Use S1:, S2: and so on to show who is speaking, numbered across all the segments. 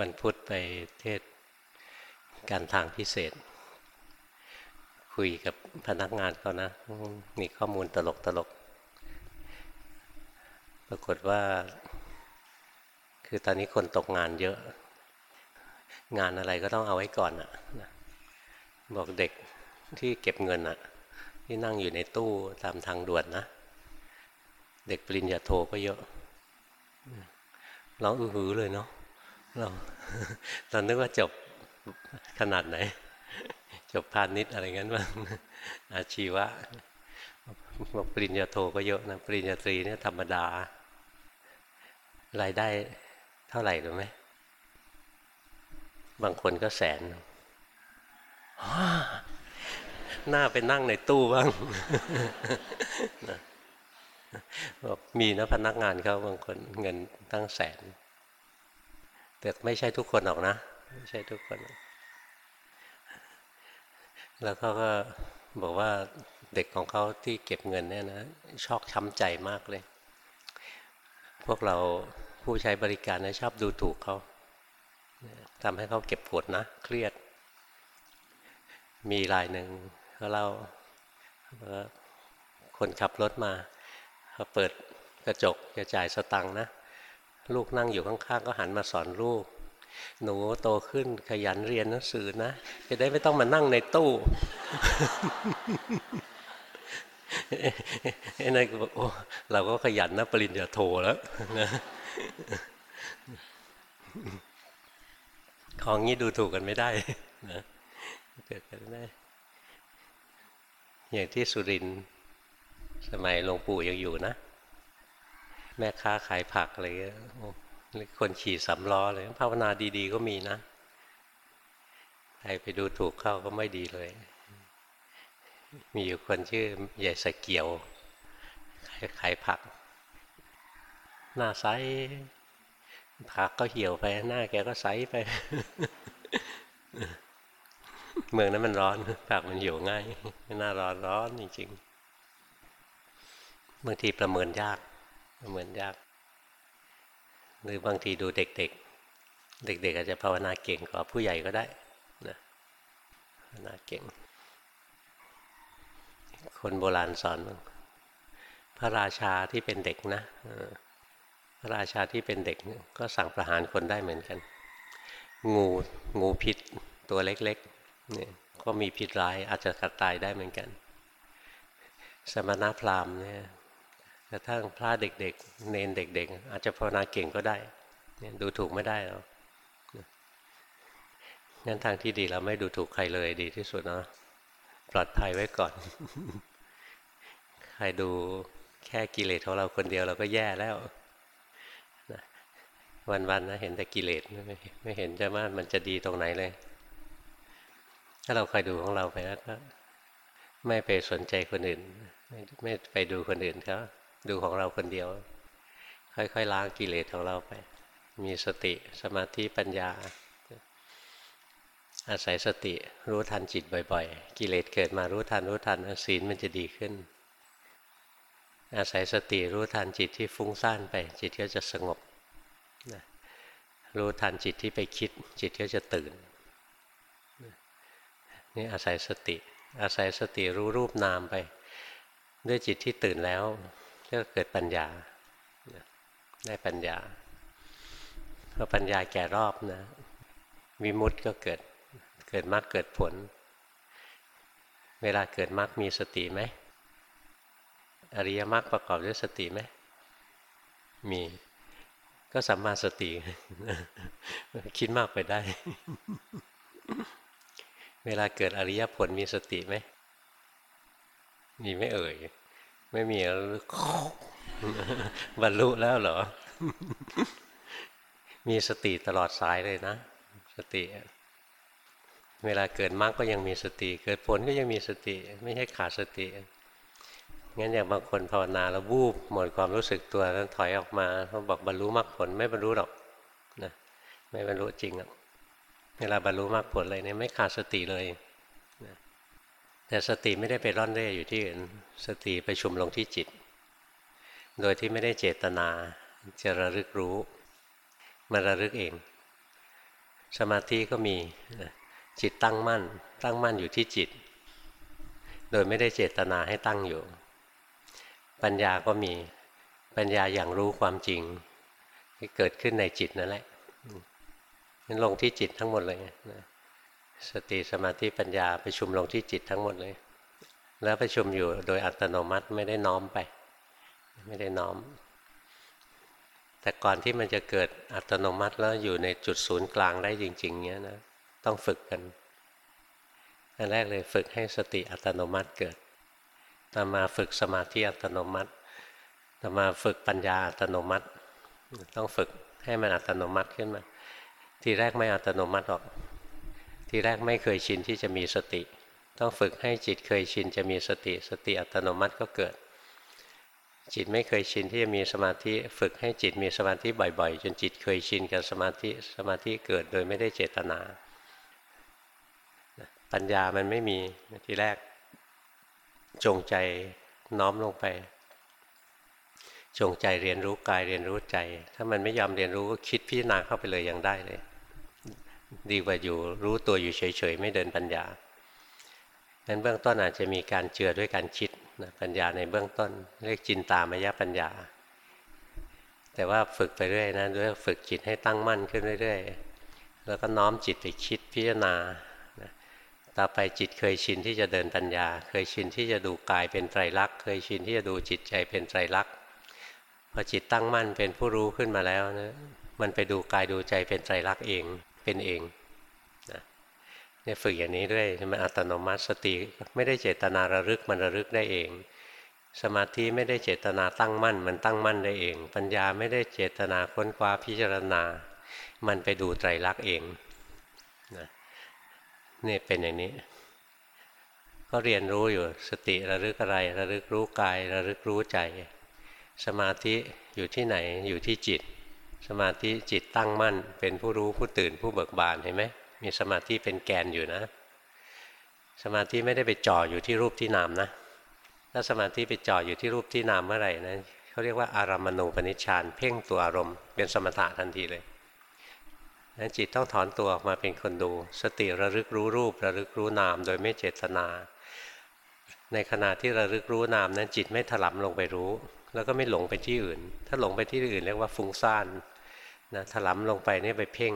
S1: วันพุธไปเทศการทางพิเศษ คุยกับพนักงานเขานะ มีข้อมูลตลกตลก ปรากฏว่า คือตอนนี้คนตกงานเยอะ งานอะไรก็ต้องเอาไว้ก่อนอะบอกเด็กที่เก็บเงินอะ ที่นั่งอยู่ในตู้ตามทางด่วนนะ เด็กปริญญาโทก็เยอะร้องอือหือเลยเนาะ เราตอนนึกว่าจบขนาดไหน จบพาณิชย์อะไรงั้นบ้างอาชีวะบอกปริญญาโทก็เยอะนะปริญญาตรีเนี่ยธรรมดารายได้เท่าไหร่รู้ไหมบางคนก็แสนหน้าไปนั่งในตู้บ้างบอกมีนะพนักงานเขาบางคนเงินตั้งแสน แต่ไม่ใช่ทุกคนหรอกนะ ไม่ใช่ทุกคน แล้วเขาก็บอกว่าเด็กของเขาที่เก็บเงินเนี่ยนะชอกช้ำใจมากเลย พวกเราผู้ใช้บริการนะชอบดูถูกเขาทำให้เขาเก็บปวดนะ เครียด มีรายหนึ่งเขาเล่าว่าคนขับรถมาเขาเปิดกระจกจะจ่ายสตังค์นะ ลูกนั่งอยู่ข้างๆ ก็หันมาสอนลูก หนูโตขึ้นขยันเรียนหนังสือนะ จะได้ไม่ต้องมานั่งในตู้ไอ้นั่นก็บอกโอ้เราก็ขยันนะปริญญาโทแล้วนะของนี้ดูถูกกันไม่ได้นะเกิดกันได้ อย่างที่สุรินสมัยหลวงปู่ยังอยู่นะ แม่ค้าขายผักอะไรเงี้ยคนขี่สำล้ออะไรภาวนาดีๆ ก็มีนะใครไปดูถูกเข้าก็ไม่ดีเลย มีอยู่คนชื่อใหญ่สเกียวขายผัก หน้าใสผักก็เหี่ยวไป หน้าแกก็ใสไป เมืองนั้นมันร้อนผักมันเหี่ยวง่ายหน้าร้อนร้อนจริงๆบางทีประเมินยาก เหมือนยาก หรือบางทีดูเด็ก ๆ เด็ก ๆ อาจจะภาวนาเก่งกว่าผู้ใหญ่ก็ได้นะภาวนาเก่ง คนโบราณสอนพระราชาที่เป็นเด็กนะพระราชาที่เป็นเด็กก็สั่งประหารคนได้เหมือนกัน งูงูพิษตัวเล็กๆเนี่ยก็มีพิษร้ายอาจจะกัดตายได้เหมือนกัน สมณพราหมณ์เนี่ย ระทั่งพระเด็กๆ เนนเด็ก ๆ อาจจะภาวนาเก่งก็ได้ดูถูกไม่ได้หรอกงั้นทางที่ดีเราไม่ดูถูกใครเลยดีที่สุดเนาะปลอดภัยไว้ก่อน ใครดูแค่กิเลสของเราคนเดียวเราก็แย่แล้ววันๆนะเห็นแต่กิเลสไม่เห็นจะว่ามันจะดีตรงไหนเลย ถ้าเราคอยดูของเราไปแล้วก็ ไม่ไปสนใจคนอื่น ไม่ไปดูคนอื่นเขา ดูของเราคนเดียว ค่อยๆล้างกิเลสของเราไป มีสติสมาธิปัญญา อาศัยสติรู้ทันจิตบ่อยๆ กิเลสเกิดมารู้ทันรู้ทันศีลมันจะดีขึ้น อาศัยสติรู้ทันจิตที่ฟุ้งซ่านไป จิตก็จะสงบรู้ทันจิตที่ไปคิด จิตก็จะตื่นนี่อาศัยสติ อาศัยสติรู้รูปนามไป ด้วยจิตที่ตื่นแล้ว ก็เกิดปัญญาได้ปัญญาพอปัญญาแก่รอบนะวิมุตต์ก็เกิดเกิดมรรคเกิดผล เวลาเกิดมรรคมีสติไหมอริยมรรคประกอบด้วยสติไหมมีก็สัมมาสติ คิดมากไปได้ เวลาเกิดอริยผลมีสติไหมมีไม่เอ่ย ไม่มีแล้วบรรลุแล้วเหรอ มีสติตลอดสายเลยนะ สติ เวลาเกิดมรรคก็ยังมีสติ เกิดผลก็ยังมีสติ ไม่ใช่ขาดสติ งั้นอย่างบางคนภาวนาแล้ววูบหมดความรู้สึกตัวแล้วถอยออกมาเขาบอกบรรลุมรรคผลไม่บรรลุหรอกนะไม่บรรลุจริงอะเวลาบรรลุมรรคผลอะไรเนี่ยไม่ขาดสติเลย แต่สติไม่ได้ไปร่อนเร่อยู่ที่อื่น สติไปชุมลงที่จิต โดยที่ไม่ได้เจตนาจะระลึกรู้มันระลึกเอง สมาธิก็มีจิตตั้งมั่น ตั้งมั่นอยู่ที่จิต โดยไม่ได้เจตนาให้ตั้งอยู่ ปัญญาก็มีปัญญาอย่างรู้ความจริง ที่เกิดขึ้นในจิตนั่นแหละนั้นลงที่จิตทั้งหมดเลยนะ สติสมาธิปัญญาไปชุมลงที่จิตทั้งหมดเลย แล้วไปชุมอยู่โดยอัตโนมัติไม่ได้น้อมไป ไม่ได้น้อม แต่ก่อนที่มันจะเกิดอัตโนมัติแล้วอยู่ในจุดศูนย์กลางได้จริง ๆ เนี้ยนะต้องฝึกกันอันแรกเลยฝึกให้สติอัตโนมัติเกิดต่อมาฝึกสมาธิอัตโนมัติต่อมาฝึกปัญญาอัตโนมัติ ต้องฝึกให้มันอัตโนมัติขึ้นมา ทีแรกไม่อัตโนมัติหรอก ทีแรกไม่เคยชินที่จะมีสติ ต้องฝึกให้จิตเคยชินจะมีสติ สติอัตโนมัติก็เกิด จิตไม่เคยชินที่จะมีสมาธิ ฝึกให้จิตมีสมาธิบ่อยๆ จนจิตเคยชินกับสมาธิ สมาธิเกิดโดยไม่ได้เจตนา ปัญญามันไม่มีทีแรก จงใจน้อมลงไปจงใจเรียนรู้กายเรียนรู้ใจ ถ้ามันไม่ยอมเรียนรู้ก็คิดพิจารณาเข้าไปเลยยังได้เลย ดีกว่าอยู่รู้ตัวอยู่เฉยๆ ไม่เดินปัญญานั้นเบื้องต้นอาจจะมีการเจือด้วยการคิดนะปัญญาในเบื้องต้น เรียกจินตามายปัญญา แต่ว่าฝึกไปเรื่อยนะด้วยฝึกจิตให้ตั้งมั่นขึ้นเรื่อยๆ แล้วก็น้อมจิตไปคิดพิจารณาต่อไปจิตเคยชินที่จะเดินปัญญา เคยชินที่จะดูกายเป็นไตรลักษณ์ เคยชินที่จะดูจิตใจเป็นไตรลักษณ์พอจิตตั้งมั่นเป็นผู้รู้ขึ้นมาแล้วนะมันไปดูกายดูใจเป็นไตรลักษณ์เอง เป็นเองนะเนี่ยฝึกอย่างนี้ด้วยมันอัตโนมัติสติไม่ได้เจตนาระลึกมันระลึกได้เอง สมาธิไม่ได้เจตนาตั้งมั่น มันตั้งมั่นได้เอง ปัญญาไม่ได้เจตนาค้นคว้าพิจารณา มันไปดูไตรลักษณ์เองนะนี่เป็นอย่างนี้ ก็เรียนรู้อยู่สติระลึกอะไร ระลึกรู้กาย ระลึกรู้ใจ สมาธิอยู่ที่ไหนอยู่ที่จิต สมาธิจิตตั้งมั่น เป็นผู้รู้ผู้ตื่นผู้เบิกบานเห็นไหมมีสมาธิเป็นแกนอยู่นะ สมาธิไม่ได้ไปจ่ออยู่ที่รูปที่นามนะถ้าสมาธิไปจ่ออยู่ที่รูปที่นามเมื่อไหร่นะเขาเรียกว่าอารามณูปนิชฌานเพ่งตัวอารมณ์เป็นสมถะทันทีเลยนั้นจิตต้องถอนตัวออกมาเป็นคนดู สติระลึกรู้รูประลึกรู้นาม โดยไม่เจตนา ในขณะที่ระลึกรู้นามนั้นจิตไม่ถลำลงไปรู้ แล้วก็ไม่หลงไปที่อื่น ถ้าหลงไปที่อื่นเรียกว่าฟุ้งซ่าน นะถลำลงไปนี่ไปเพ่ง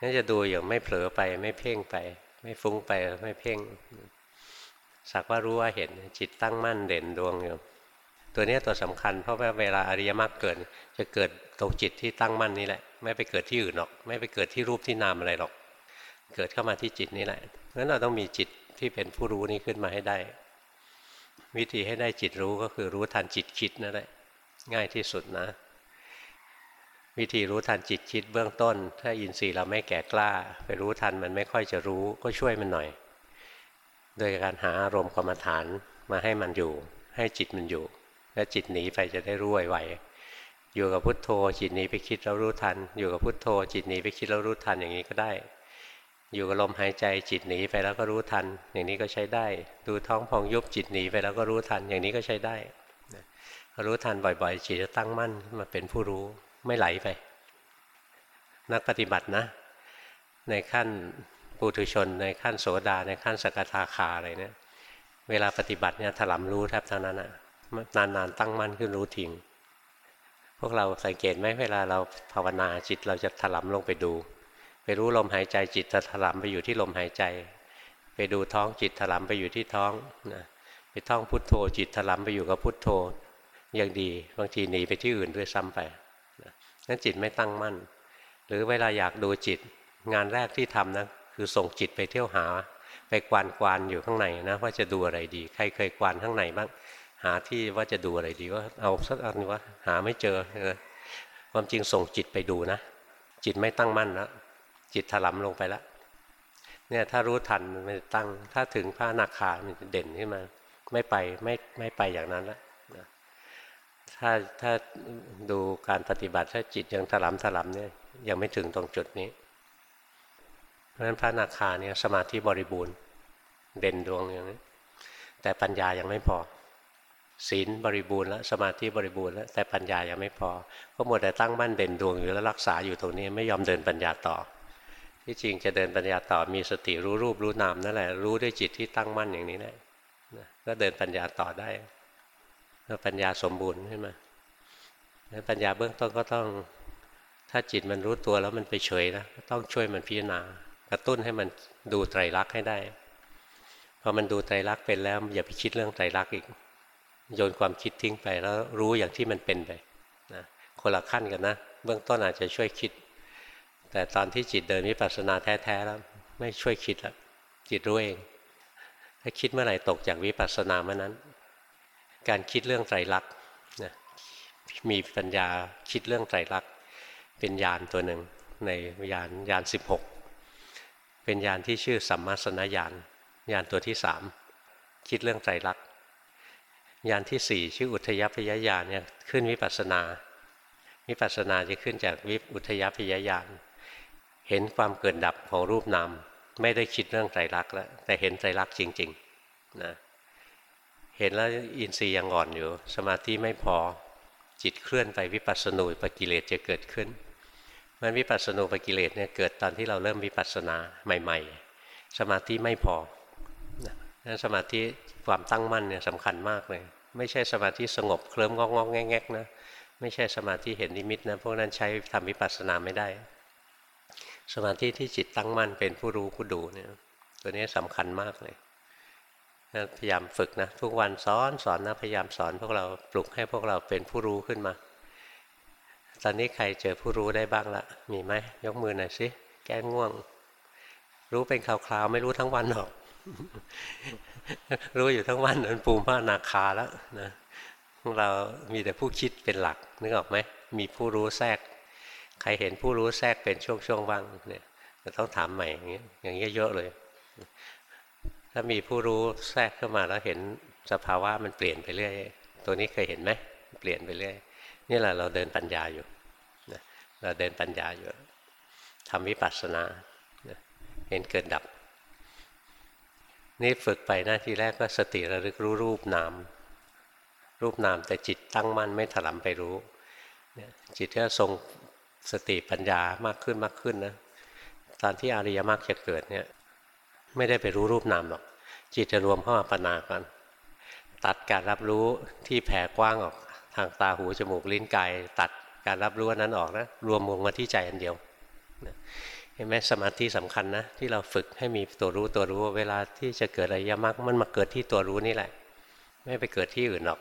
S1: นั่นจะดูอย่างไม่เผลอไปไม่เพ่งไป ไม่ฟุ้งไปไม่เพ่งสักว่ารู้ว่าเห็นจิตตั้งมั่นเด่นดวงอยู่ตัวนี้ตัวสำคัญเพราะว่าเวลาอริยมรรคเกิด จะเกิดตรงจิตที่ตั้งมั่นนี่แหละ ไม่ไปเกิดที่อื่นหรอก ไม่ไปเกิดที่รูปที่นามอะไรหรอก เกิดเข้ามาที่จิตนี่แหละเพราะนั้นเราต้องมีจิตที่เป็นผู้รู้นี้ขึ้นมาให้ได้ วิธีให้ได้จิตรู้ก็คือรู้ทันจิตคิดนั่นแหละง่ายที่สุดนะ วิธีรู้ทันจิตคิดเบื้องต้น ถ้าอินทรีย์เราไม่แก่กล้า ไปรู้ทันมันไม่ค่อยจะรู้ก็ช่วยมันหน่อย โดยการหาอารมณ์กรรมฐานมาให้มันอยู่ ให้จิตมันอยู่ แล้วจิตหนีไปจะได้รู้ไวๆอยู่กับพุทโธ จิตหนีไปคิดแล้วรู้ทัน อยู่กับพุทโธ จิตหนีไปคิดแล้วรู้ทันอย่างนี้ก็ได้ อยู่กับลมหายใจจิตหนีไปแล้วก็รู้ทัน อย่างนี้ก็ใช้ได้ ดูท้องพองยุบจิตหนีไปแล้วก็รู้ทันอย่างนี้ก็ใช้ได้รู้ทันบ่อยๆ จิตจะตั้งมั่นมาเป็นผู้รู้ ไม่ไหลไป นักปฏิบัตินะ ในขั้นปุถุชน ในขั้นโสดา ในขั้นสกทาคาอะไรเนี่ย เวลาปฏิบัติเนี่ยถลำรู้แทบเท่านั้นอะนานๆตั้งมั่นขึ้นรู้ทิ้งพวกเราสังเกตไหมเวลาเราภาวนาจิตเราจะถลำลงไปดู ไปรู้ลมหายใจจิตจะถลำไปอยู่ที่ลมหายใจ ไปดูท้องจิตถลำไปอยู่ที่ท้องนะไปท่องพุทโธจิตถลำไปอยู่กับพุทโธยังดีบางทีหนีไปที่อื่นด้วยซ้ำไป นั้นจิตไม่ตั้งมั่น หรือเวลาอยากดูจิต งานแรกที่ทำนะคือส่งจิตไปเที่ยวหา ไปกวานกวานอยู่ข้างในนะว่าจะดูอะไรดี ใครเคยกวานข้างในบ้างหาที่ว่าจะดูอะไรดีว่าเอาสักอันว่าหาไม่เจอความจริงส่งจิตไปดูนะ จิตไม่ตั้งมั่นแล้วจิตถลำลงไปแล้วเนี่ยถ้ารู้ทันมันจะตั้งถ้าถึงพระนาคามันจะเด่นขึ้นมา ไม่ไปไม่ไม่ไปอย่างนั้นแล้ว ถ้าถ้าดูการปฏิบัติถ้าจิตยังถลำถลำเนี่ยยังไม่ถึงตรงจุดนี้ เพราะฉะนั้นพระนาคาเนี่ยสมาธิบริบูรณ์ เด่นดวงอย่างนี้แต่ปัญญายังไม่พอ ศีลบริบูรณ์แล้วสมาธิบริบูรณ์แล้วแต่ปัญญายังไม่พอ ก็หมดแต่ตั้งมั่นเด่นดวงอยู่แล้วรักษาอยู่ตรงนี้ไม่ยอมเดินปัญญาต่อ ที่จริงจะเดินปัญญาต่อมีสติรู้รูปรู้นามนั่นแหละรู้ด้วยจิตที่ตั้งมั่นอย่างนี้แหละก็เดินปัญญาต่อได้ ปัญญาสมบูรณ์ขึ้นมาแล้วปัญญาเบื้องต้นก็ต้อง ถ้าจิตมันรู้ตัวแล้วมันไปเฉยนะต้องช่วยมันพิจารณากระตุ้นให้มันดูไตรลักษณ์ให้ได้พอมันดูไตรลักษณ์เป็นแล้วอย่าไปคิดเรื่องไตรลักษณ์อีกโยนความคิดทิ้งไปแล้วรู้อย่างที่มันเป็นไปนะคนละขั้นกันนะ เบื้องต้นอาจจะช่วยคิด แต่ตอนที่จิตเดินวิปัสสนาแท้ๆแล้ว ไม่ช่วยคิดแล้วจิตรู้เอง ถ้าคิดเมื่อไหร่ตกจากวิปัสสนาเมื่อนั้น การคิดเรื่องไตรลักษณ์นะมีปัญญาคิดเรื่องไตรลักษณ์เป็นญาณตัวหนึ่งในญาณญาณสิบหกเป็นญาณที่ชื่อสัมมาสนญาณญาณตัวที่สามคิดเรื่องไตรลักษณ์ญาณที่สี่ชื่ออุทยพยญาณเนี่ยขึ้นวิปัสสนาวิปัสนาจะขึ้นจากวิอุทยพยญาณเห็นความเกิดดับของรูปนามไม่ได้คิดเรื่องไตรลักษณ์แล้วแต่เห็นไตรลักษณ์จริงๆนะ เห็นแล้วอินทรีย์ยังอ่อนอยู่ สมาธิไม่พอจิตเคลื่อนไปวิปัสสนูปกิเลสจะเกิดขึ้นมันวิปัสสนูปกิเลสเนี่ยเกิดตอนที่เราเริ่มวิปัสสนาใหม่ ๆ สมาธิไม่พอนั้นสมาธิความตั้งมั่นเนี่ยสำคัญมากเลย ไม่ใช่สมาธิสงบเคลิ้มงอกงอกแงกนะไม่ใช่สมาธิเห็นนิมิตนะพวกนั้นใช้ทำวิปัสสนาไม่ได้ สมาธิที่จิตตั้งมั่นเป็นผู้รู้ผู้ดูเนี่ยตัวนี้สำคัญมากเลย พยายามฝึกนะทุกวันสอนสอนนะพยายามสอนพวกเราปลุกให้พวกเราเป็นผู้รู้ขึ้นมา ตอนนี้ใครเจอผู้รู้ได้บ้างละมีไหมยกมือหน่อยสิแก้ง่วง รู้เป็นคราวๆไม่รู้ทั้งวันหรอก รู้อยู่ทั้งวันนันปูม่านาคาแล้วนะเรามีแต่ผู้คิดเป็นหลักนึกออกไหมมีผู้รู้แทรก ใครเห็นผู้รู้แทรกเป็นช่วงๆว่างเนี่ยต้องถามใหม่อย่างเงี้ยอย่างเงี้ยเยอะเลย ถ้ามีผู้รู้แทรกเข้ามาแล้วเห็นสภาวะมันเปลี่ยนไปเรื่อย ตัวนี้เคยเห็นไหมเปลี่ยนไปเรื่อย นี่แหละเราเดินปัญญาอยู่เราเดินปัญญาอยู่ทำวิปัสสนาเห็นเกิดดับ นี่ฝึกไปหน้าที่แรกก็สติระลึกรู้รูปนาม รูปนามแต่จิตตั้งมั่นไม่ถลำไปรู้จิตก็ทรงสติปัญญามากขึ้นมากขึ้นนะ ตอนที่อริยมรรคจะเกิดเนี่ย ไม่ได้ไปรู้รูปนามหรอก จิตจะรวมเข้ามาปนากันตัดการรับรู้ที่แผ่กว้างออกทางตาหูจมูกลิ้นกายตัดการรับรู้นั้นออกนะรวมลงมาที่ใจอันเดียวเห็นไหมสมาธิสำคัญนะที่เราฝึกให้มีตัวรู้ตัวรู้เวลาที่จะเกิดอริยมรรคมันมาเกิดที่ตัวรู้นี่แหละ ไม่ไปเกิดที่อื่นหรอก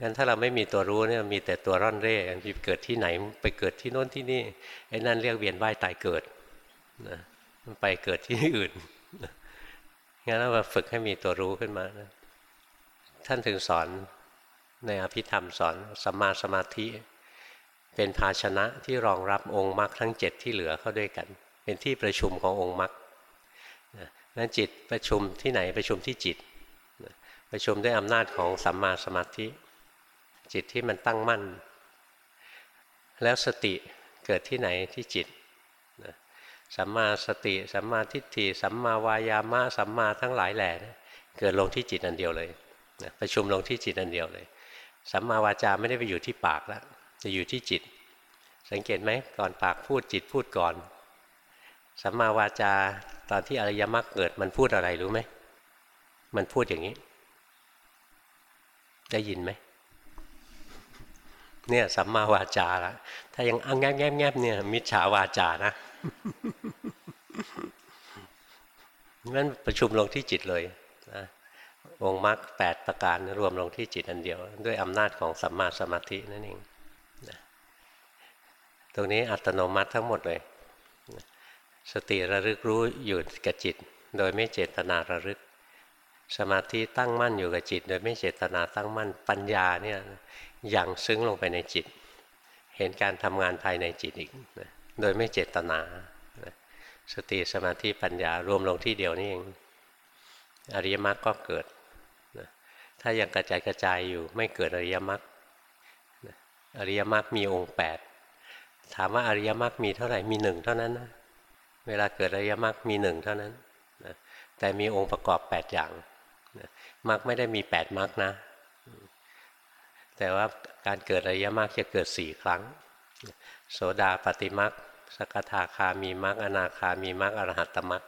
S1: งั้นถ้าเราไม่มีตัวรู้เนี่ยมีแต่ตัวร่อนเร่ไปเกิดที่ไหน ไปเกิดที่โน้นที่นี่ไอ้นั่นเรียกเวียนว่ายตายเกิดนะ ไปเกิดที่อื่นงั้นเราฝึกให้มีตัวรู้ขึ้นมานะท่านถึงสอนในอภิธรรมสอนสัมมาสมาธิ เป็นภาชนะที่รองรับองค์มรรคทั้งเจ็ดที่เหลือเข้าด้วยกัน เป็นที่ประชุมขององค์มรรคนั้นจิตประชุมที่ไหนประชุมที่จิต ประชุมด้วยอำนาจของสัมมาสมาธิ จิตที่มันตั้งมั่น แล้วสติเกิดที่ไหนที่จิต สัมมาสติสัมมาทิฏฐิสัมมาวายามะสัมมาทั้งหลายแหล่เกิดลงที่จิตอันเดียวเลยประชุมลงที่จิตอันเดียวเลยสัมมาวาจาไม่ได้ไปอยู่ที่ปากแล้วจะอยู่ที่จิต สังเกตไหมก่อนปากพูดจิตพูดก่อนสัมมาวาจาตอนที่อริยมรรคเกิดมันพูดอะไรรู้ไหมมันพูดอย่างนี้ ได้ยินไหมเนี่ยสัมมาวาจาละถ้ายังอังแงบแงบแงบเนี่ยมิจฉาวาจานะ งั้นประชุมลงที่จิตเลยนะองค์มรรคแปดประการรวมลงที่จิตอันเดียว ด้วยอำนาจของสัมมาสมาธินั่นเองนะตรงนี้อัตโนมัติทั้งหมดเลยสติระลึกรู้อยู่กับจิต โดยไม่เจตนาระลึก สมาธิตั้งมั่นอยู่กับจิต โดยไม่เจตนาตั้งมั่นปัญญาเนี่ยอย่างซึ้งลงไปในจิต เห็นการทำงานภายในจิตอีกนะ โดยไม่เจตนา สติสมาธิปัญญารวมลงที่เดียวนี่เองอริยมรรคก็เกิด ถ้ายังกระจายกระจายอยู่ไม่เกิดอริยมรรคอริยมรรคมีองค์ 8 ถามว่าอริยมรรคมีเท่าไหร่มีหนึ่งเท่านั้นนะเวลาเกิดอริยมรรคมีหนึ่งเท่านั้นนะแต่มีองค์ประกอบ 8 อย่างมรรคไม่ได้มี 8มรรคนะ แต่ว่าการเกิดอริยมรรคจะเกิดสี่ครั้ง โสดาปฏิมักสกทาคามีมรรคอนาคามีมรรคอรหัตตมรรค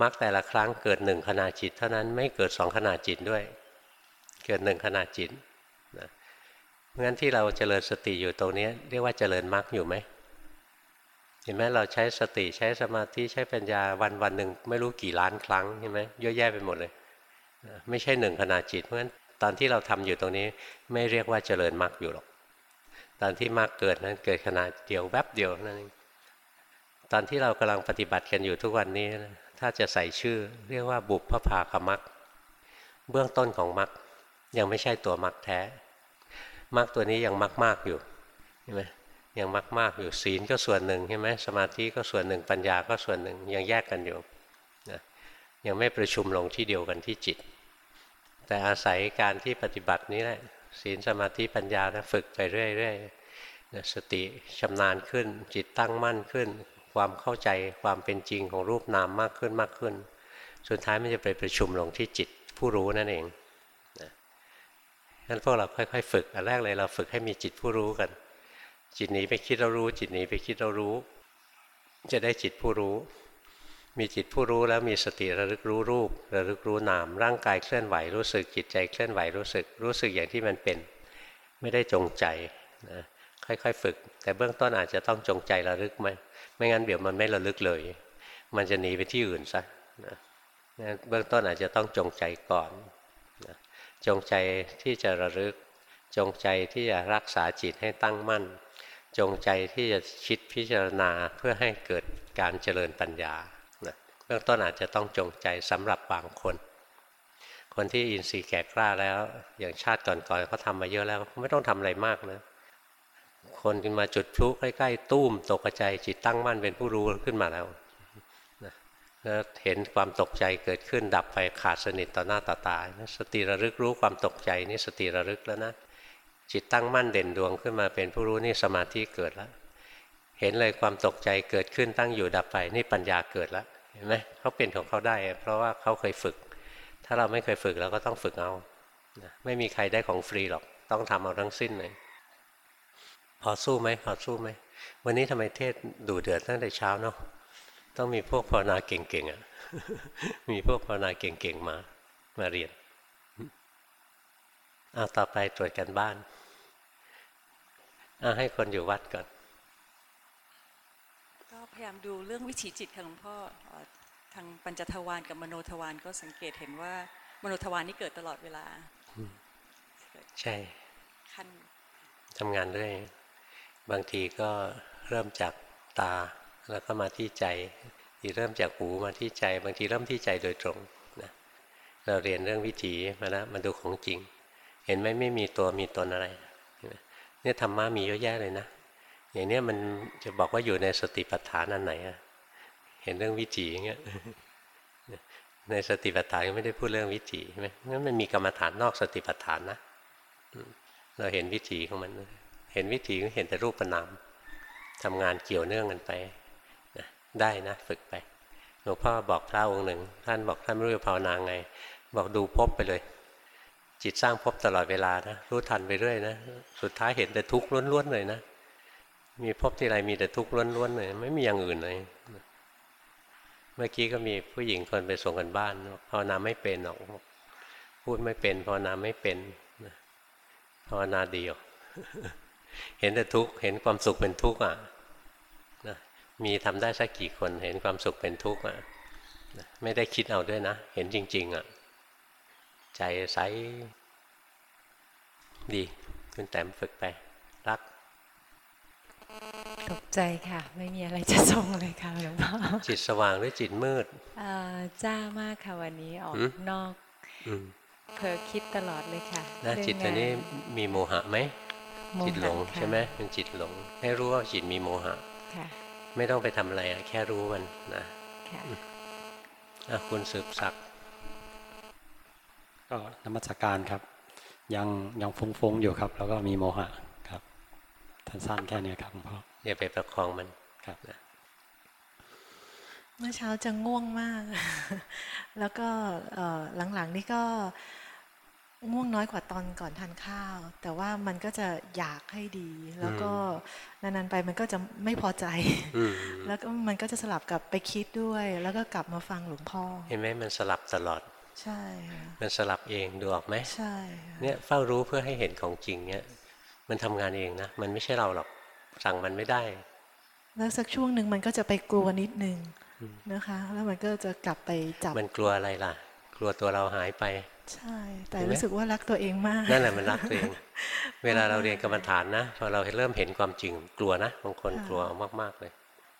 S1: มรรคแต่ละครั้งเกิดหนึ่งขณะจิต เท่านั้นไม่เกิดสองขณะจิตด้วย เกิดหนึ่งขณะจิตนะเพราะงั้นที่เราเจริญสติอยู่ตรงนี้เรียกว่าเจริญมรรคอยู่ไหมเห็นไหมเราใช้สติใช้สมาธิใช้ปัญญาวันวันหนึ่งไม่รู้กี่ล้านครั้งเห็นไหมเยอะแยะไปหมดเลยนะไม่ใช่หนึ่งขณะจิตเพราะงั้นตอนที่เราทำอยู่ตรงนี้ไม่เรียกว่าเจริญมรรคอยู่หรอก ตอนที่มรรคเกิดนั้นเกิดขณะเดียวแวบเดียวนั่นเองตอนที่เรากำลังปฏิบัติกันอยู่ทุกวันนี้นะถ้าจะใส่ชื่อ เรียกว่าบุพภาคมรรคเบื้องต้นของมรรคยังไม่ใช่ตัวมรรคแท้มรรคตัวนี้ยังมรรคมากอยู่เห็นไหมยังมรรคมากอยู่ศีลก็ส่วนหนึ่งใช่ไหมสมาธิก็ส่วนหนึ่งปัญญาก็ส่วนหนึ่งยังแยกกันอยู่นะยังไม่ประชุมลงที่เดียวกันที่จิต แต่อาศัยการที่ปฏิบัตินี้แหละ ศีลสมาธิปัญญานะฝึกไปเรื่อยๆนะสติชำนาญขึ้น จิตตั้งมั่นขึ้น ความเข้าใจความเป็นจริงของรูปนามมากขึ้นมากขึ้น สุดท้ายมันจะไปประชุมลงที่จิตผู้รู้นั่นเองนะงั้นพวกเราค่อยๆ ฝึก อันแรกเลยเราฝึกให้มีจิตผู้รู้กัน จิตหนีไปคิดเรารู้ จิตหนีไปคิดเรารู้ จะได้จิตผู้รู้ มีจิตผู้รู้แล้วมีสติระลึกรู้รูประลึกรู้นาม ร่างกายเคลื่อนไหวรู้สึกจิตใจเคลื่อนไหวรู้สึก รู้สึกอย่างที่มันเป็น ไม่ได้จงใจนะค่อยๆ ฝึก แต่เบื้องต้นอาจจะต้องจงใจระลึกไหมไม่งั้นเดี๋ยวมันไม่ระลึกเลย มันจะหนีไปที่อื่นซะนะเบื้องต้นอาจจะต้องจงใจก่อนนะจงใจที่จะระลึก จงใจที่จะรักษาจิตให้ตั้งมั่น จงใจที่จะคิดพิจารณาเพื่อให้เกิดการเจริญปัญญา เบื้องต้นอาจจะต้องจงใจสำหรับบางคน คนที่อินทรีย์แก่กล้าแล้วอย่างชาติก่อนๆเขาทำมาเยอะแล้วไม่ต้องทำอะไรมากนะคนขึ้นมาจุดพลุใกล้ๆตุ้มตกใจจิตตั้งมั่นเป็นผู้รู้ขึ้นมาแล้วแล้วเห็นความตกใจเกิดขึ้นดับไปขาดสนิทต่อหน้าต่อตาสติระลึกรู้ความตกใจนี่สติระลึกแล้วนะจิตตั้งมั่นเด่นดวงขึ้นมาเป็นผู้รู้นี่สมาธิเกิดแล้ว เห็นเลยความตกใจเกิดขึ้นตั้งอยู่ดับไปนี่ปัญญาเกิดแล้ว เห็นไหมเขาเป็นของเขาได้ เพราะว่าเขาเคยฝึก ถ้าเราไม่เคยฝึกเราก็ต้องฝึกเอาไม่มีใครได้ของฟรีหรอก ต้องทำเอาทั้งสิ้นเลยพอสู้ไหมพอสู้ไหมวันนี้ทำไมเทศดูเดือดตั้งแต่เช้าเนาะต้องมีพวกภาวนาเก่งๆอะ มีพวกภาวนาเก่งๆมา มาเรียนเอาต่อไปตรวจกันบ้านเอาให้คนอยู่วัดก่อน
S2: พยายามดูเรื่องวิถีจิตค่ะหลวงพ่อเอ่อทางปัญจทวารกับมโนทวารก็สังเกตเห็นว่ามโนทวารนี่เกิดตลอดเวลา
S1: ใช่
S2: ขั้น
S1: ทำงานเรื่อยบางทีก็เริ่มจากตาแล้วก็มาที่ใจทีเริ่มจากหูมาที่ใจ บางทีเริ่มที่ใจโดยตรงนะเราเรียนเรื่องวิถีมาแล้วมาดูของจริง เห็นไหมไม่มีตัวมีตนอะไรเนี่ยธรรมะมีเยอะแยะเลยนะ อย่างเนี้ยมันจะบอกว่าอยู่ในสติปัฏฐานอันไหนอะเห็นเรื่องวิถีอย่างเงี้ยในสติปัฏฐานไม่ได้พูดเรื่องวิถีใช่ไหมงั้นมันมีกรรมฐานนอกสติปัฏฐานนะเราเห็นวิถีของมัน เห็นวิถีก็เห็นแต่รูปนามทำงานเกี่ยวเนื่องกันไปนะได้นะฝึกไปหลวงพ่อบอกพระองค์หนึ่ง ท่านบอกท่านไม่รู้จะภาวนาไง บอกดูพบไปเลย จิตสร้างพบตลอดเวลานะรู้ทันไปเรื่อยนะสุดท้ายเห็นแต่ทุกข์ล้วนๆเลยนะ มีพบที่ไรมีแต่ทุกข์ล้วนๆเลยไม่มีอย่างอื่นเลยเมื่อกี้ก็มีผู้หญิงคนไปส่งกันบ้านภาวนาไม่เป็นหรอกพูดไม่เป็นภาวนาไม่เป็นภาวนาเดียวเห็นแต่ทุกข์เห็นความสุขเป็นทุกข์อะนะมีทำได้สักกี่คนเห็นความสุขเป็นทุกข์อะไม่ได้คิดเอาด้วยนะ เห็นจริง ๆอะใจใสดีคุณแต้มฝึกไป รัก
S3: ตกใจค่ะ ไม่มีอะไรจะส่งเลยค่ะหลวงพ่อ
S1: จิตสว่างหรือจิตมืด
S3: เอ่อจ้ามากค่ะวันนี้ออก
S1: หืม
S3: นอก
S1: อืม
S3: เผลอคิดตลอดเลยค่ะ
S1: นะ
S3: เรื่อง
S1: จิตตัวนี้
S3: งา
S1: มีโมหะไหม
S3: โม
S1: จิตหลง
S3: ค่ะ
S1: ใช่ไหมเป็นจิตหลง ให้รู้ว่าจิตมีโมหะ
S3: ค่ะ
S1: ไม่ต้องไปทำอะไรอะแค่รู้มันนะ
S3: ค่ะ
S1: อะคุณสืบศักดิ์
S4: ก็นมัสการครับ ยังยังฟุ้งๆอยู่ครับ แล้วก็มีโมหะครับท่านสั้นแค่เนี้ยครับหลวงพ่อ
S1: อย่าไปประคองมัน
S4: ครับ
S5: เมื่อเช้าจะง่วงมาก แล้วก็เอ่อหลังๆนี่ก็ง่วงน้อยกว่าตอนก่อนทานข้าว แต่ว่ามันก็จะอยากให้ดี แล้วก็นานๆไปมันก็จะไม่พอใจ
S1: อืม
S5: แล้วก็มันก็จะสลับกลับไปคิดด้วย แล้วก็กลับมาฟังหลวงพ่อ
S1: เห็นไหมมันสลับตลอด
S5: ใช่ค่ะ
S1: มันสลับเองดูออกไหม
S5: ใช่ค่ะ
S1: เนี่ยเฝ้ารู้เพื่อให้เห็นของจริงเนี่ยมันทำงานเองนะ มันไม่ใช่เราหรอก สั่งมันไม่ได้
S5: แล้วสักช่วงหนึ่งมันก็จะไปกลัวนิดนึงนะคะ แล้วมันก็จะกลับไปจับ
S1: มันกลัวอะไรล่ะ กลัวตัวเราหายไป
S5: ใช่ แต่
S1: เห็นไหม
S5: รู้สึกว่ารักตัวเองมาก
S1: นั่นแหละมันรักตัวเอง เวลาเราเรียนกรรมฐานนะพอเราเริ่มเห็นความจริงกลัวนะบางคนกลัวมากๆเลย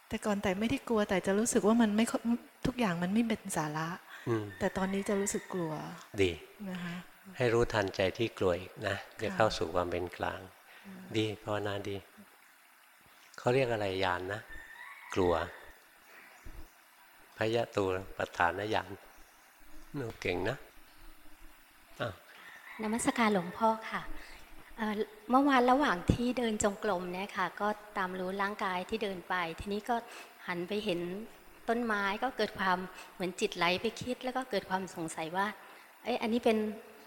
S5: แต่ก่อนแต่ไม่ได้กลัวแต่จะรู้สึกว่ามันไม่ค่อยทุกอย่างมันไม่เป็นสาระ
S1: อืม
S5: แต่ตอนนี้จะรู้สึกกลัว
S1: ดี
S5: นะคะ
S1: ให้รู้ทันใจที่กลัวอีกนะจะเข้าสู่ความเป็นกลาง ดีภาวนาดี เขาเรียกอะไรยานนะ กลัวพยะตูปัฏฐานยานหนูเก่งนะอ้าวน
S6: มัสการหลวงพ่อค่ะเมื่อวานระหว่างที่เดินจงกรมเนี่ยค่ะ ก็ตามรู้ร่างกายที่เดินไป ทีนี้ก็หันไปเห็นต้นไม้ก็เกิดความเหมือนจิตไหลไปคิด แล้วก็เกิดความสงสัยว่าเอ้ยอันนี้เป็น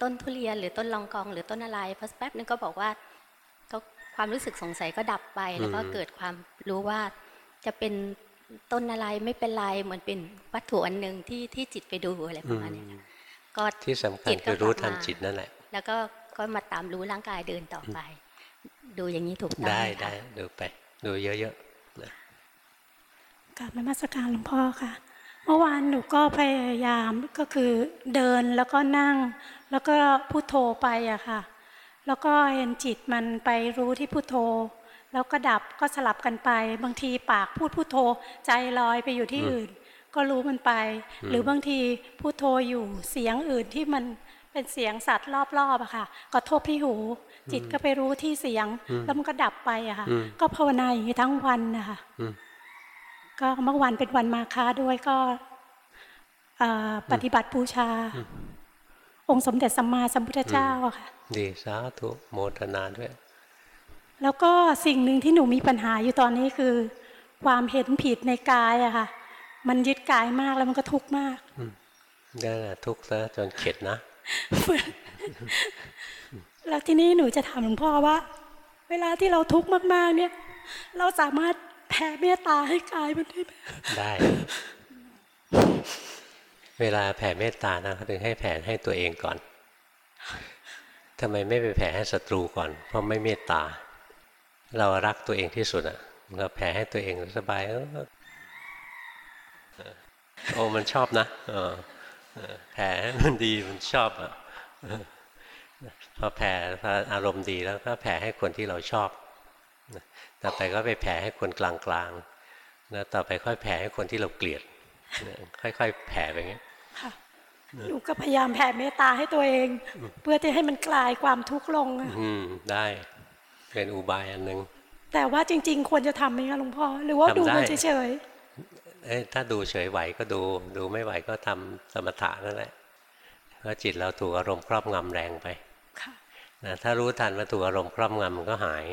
S6: ต้นทุเรียนหรือต้นลองกอง หรือต้นอะไรพอแป๊บนึงก็บอกว่า ความรู้สึกสงสัยก็ดับไป แล้วก็เกิดความรู้ว่าจะเป็นต้นอะไรไม่เป็นไรเหมือนเป็นวัตถุอันหนึ่งที่ที่จิตไปดูอะไรประมาณเนี้ยค่ะก็
S1: ที่สำคัญ
S6: จิตก็
S1: คือรู้
S6: กลับ
S1: ทัน
S6: มา
S1: จิตนั่นแหละ
S6: แล้วก็ก็มาตามรู้ร่างกายเดินต่อไป ดูอย่างนี้ถูกต้อง
S1: ได้
S6: หมคะ
S1: ได้ดูไป ดูเยอะๆนะ
S7: กราบนมัสการหลวงพ่อค่ะ เมื่อวานหนูก็พยายามก็คือเดินแล้วก็นั่ง แล้วก็พุโทโธไปอะค่ะ แล้วก็เห็นจิตมันไปรู้ที่พุโทโธ แล้วก็ดับก็สลับกันไป บางทีปากพูดพุโทโธ ใจลอยไปอยู่ที่อื่น ก็รู้มันไป หรือบางทีพุโทโธอยู่เสียงอื่นที่มันเป็นเสียงสัตว์รอบๆอะค่ะกระทบที่หู จิตก็ไปรู้ที่เสียง แล้วมันก็ดับไปอะค่ะ
S1: อืม
S7: ก็ภาวนาอย่างนี้ทั้งวันนะคะ
S1: อืม
S7: ก็เมื่อวันเป็นวันมาค้าด้วยก็เอ่อปฏิบัติบูชา องค์สมเด็จสัมมาสัมพุทธเจ้าอะค่ะ
S1: ดีสาธุโมทนาด้วย
S7: แล้วก็สิ่งหนึ่งที่หนูมีปัญหาอยู่ตอนนี้คือ ความเห็นผิดในกายอะค่ะ มันยึดกายมากแล้วมันก็ทุกข์มาก
S1: นั่นแหละทุกข์ซะจนเข็ดนะ
S7: แล้วทีนี้หนูจะถามหลวงพ่อว่า เวลาที่เราทุกข์มากๆ เนี่ย เราสามารถแผ่เมตตาให้กายมันได้ไหม
S1: ได้ เวลาแผ่เมตตานะเขาถึงให้แผ่ให้ตัวเองก่อนทำไมไม่ไปแผ่ให้ศัตรูก่อน เพราะไม่เมตตา เรารักตัวเองที่สุดอะเราแผ่ให้ตัวเองสบายเออเออโอ้มันชอบนะแผ่ให้มันดีมันชอบอะพอแผ่พออารมณ์ดีแล้วก็แผ่ให้คนที่เราชอบต่อไปก็ไปแผ่ให้คนกลางๆแล้วต่อไปค่อยแผ่ให้คนที่เราเกลียด ค่อยๆ แผ่ไปอย่างเงี้ย
S7: ค่ะหนูก็พยายามแผ่เมตตาให้ตัวเอง เพื่อที่ให้มันคลายความทุกข์ลงอะ
S1: อืมได้เป็นอุบายอันหนึ่ง
S7: แต่ว่าจริง ๆ ควรจะทำไหมคะหลวงพ่อหรือว่า
S1: ทำ
S7: ดูมัน
S1: ได้
S7: เฉย
S1: เอ้ยถ้าดูเฉยไหวก็ดู ดูไม่ไหวก็ทำสมถะนั่นแหละเพราะจิตเราถูกอารมณ์ครอบงำแรงไป
S7: ๆค่ะ
S1: นะถ้ารู้ทันว่าถูกอารมณ์ครอบงำมันก็หาย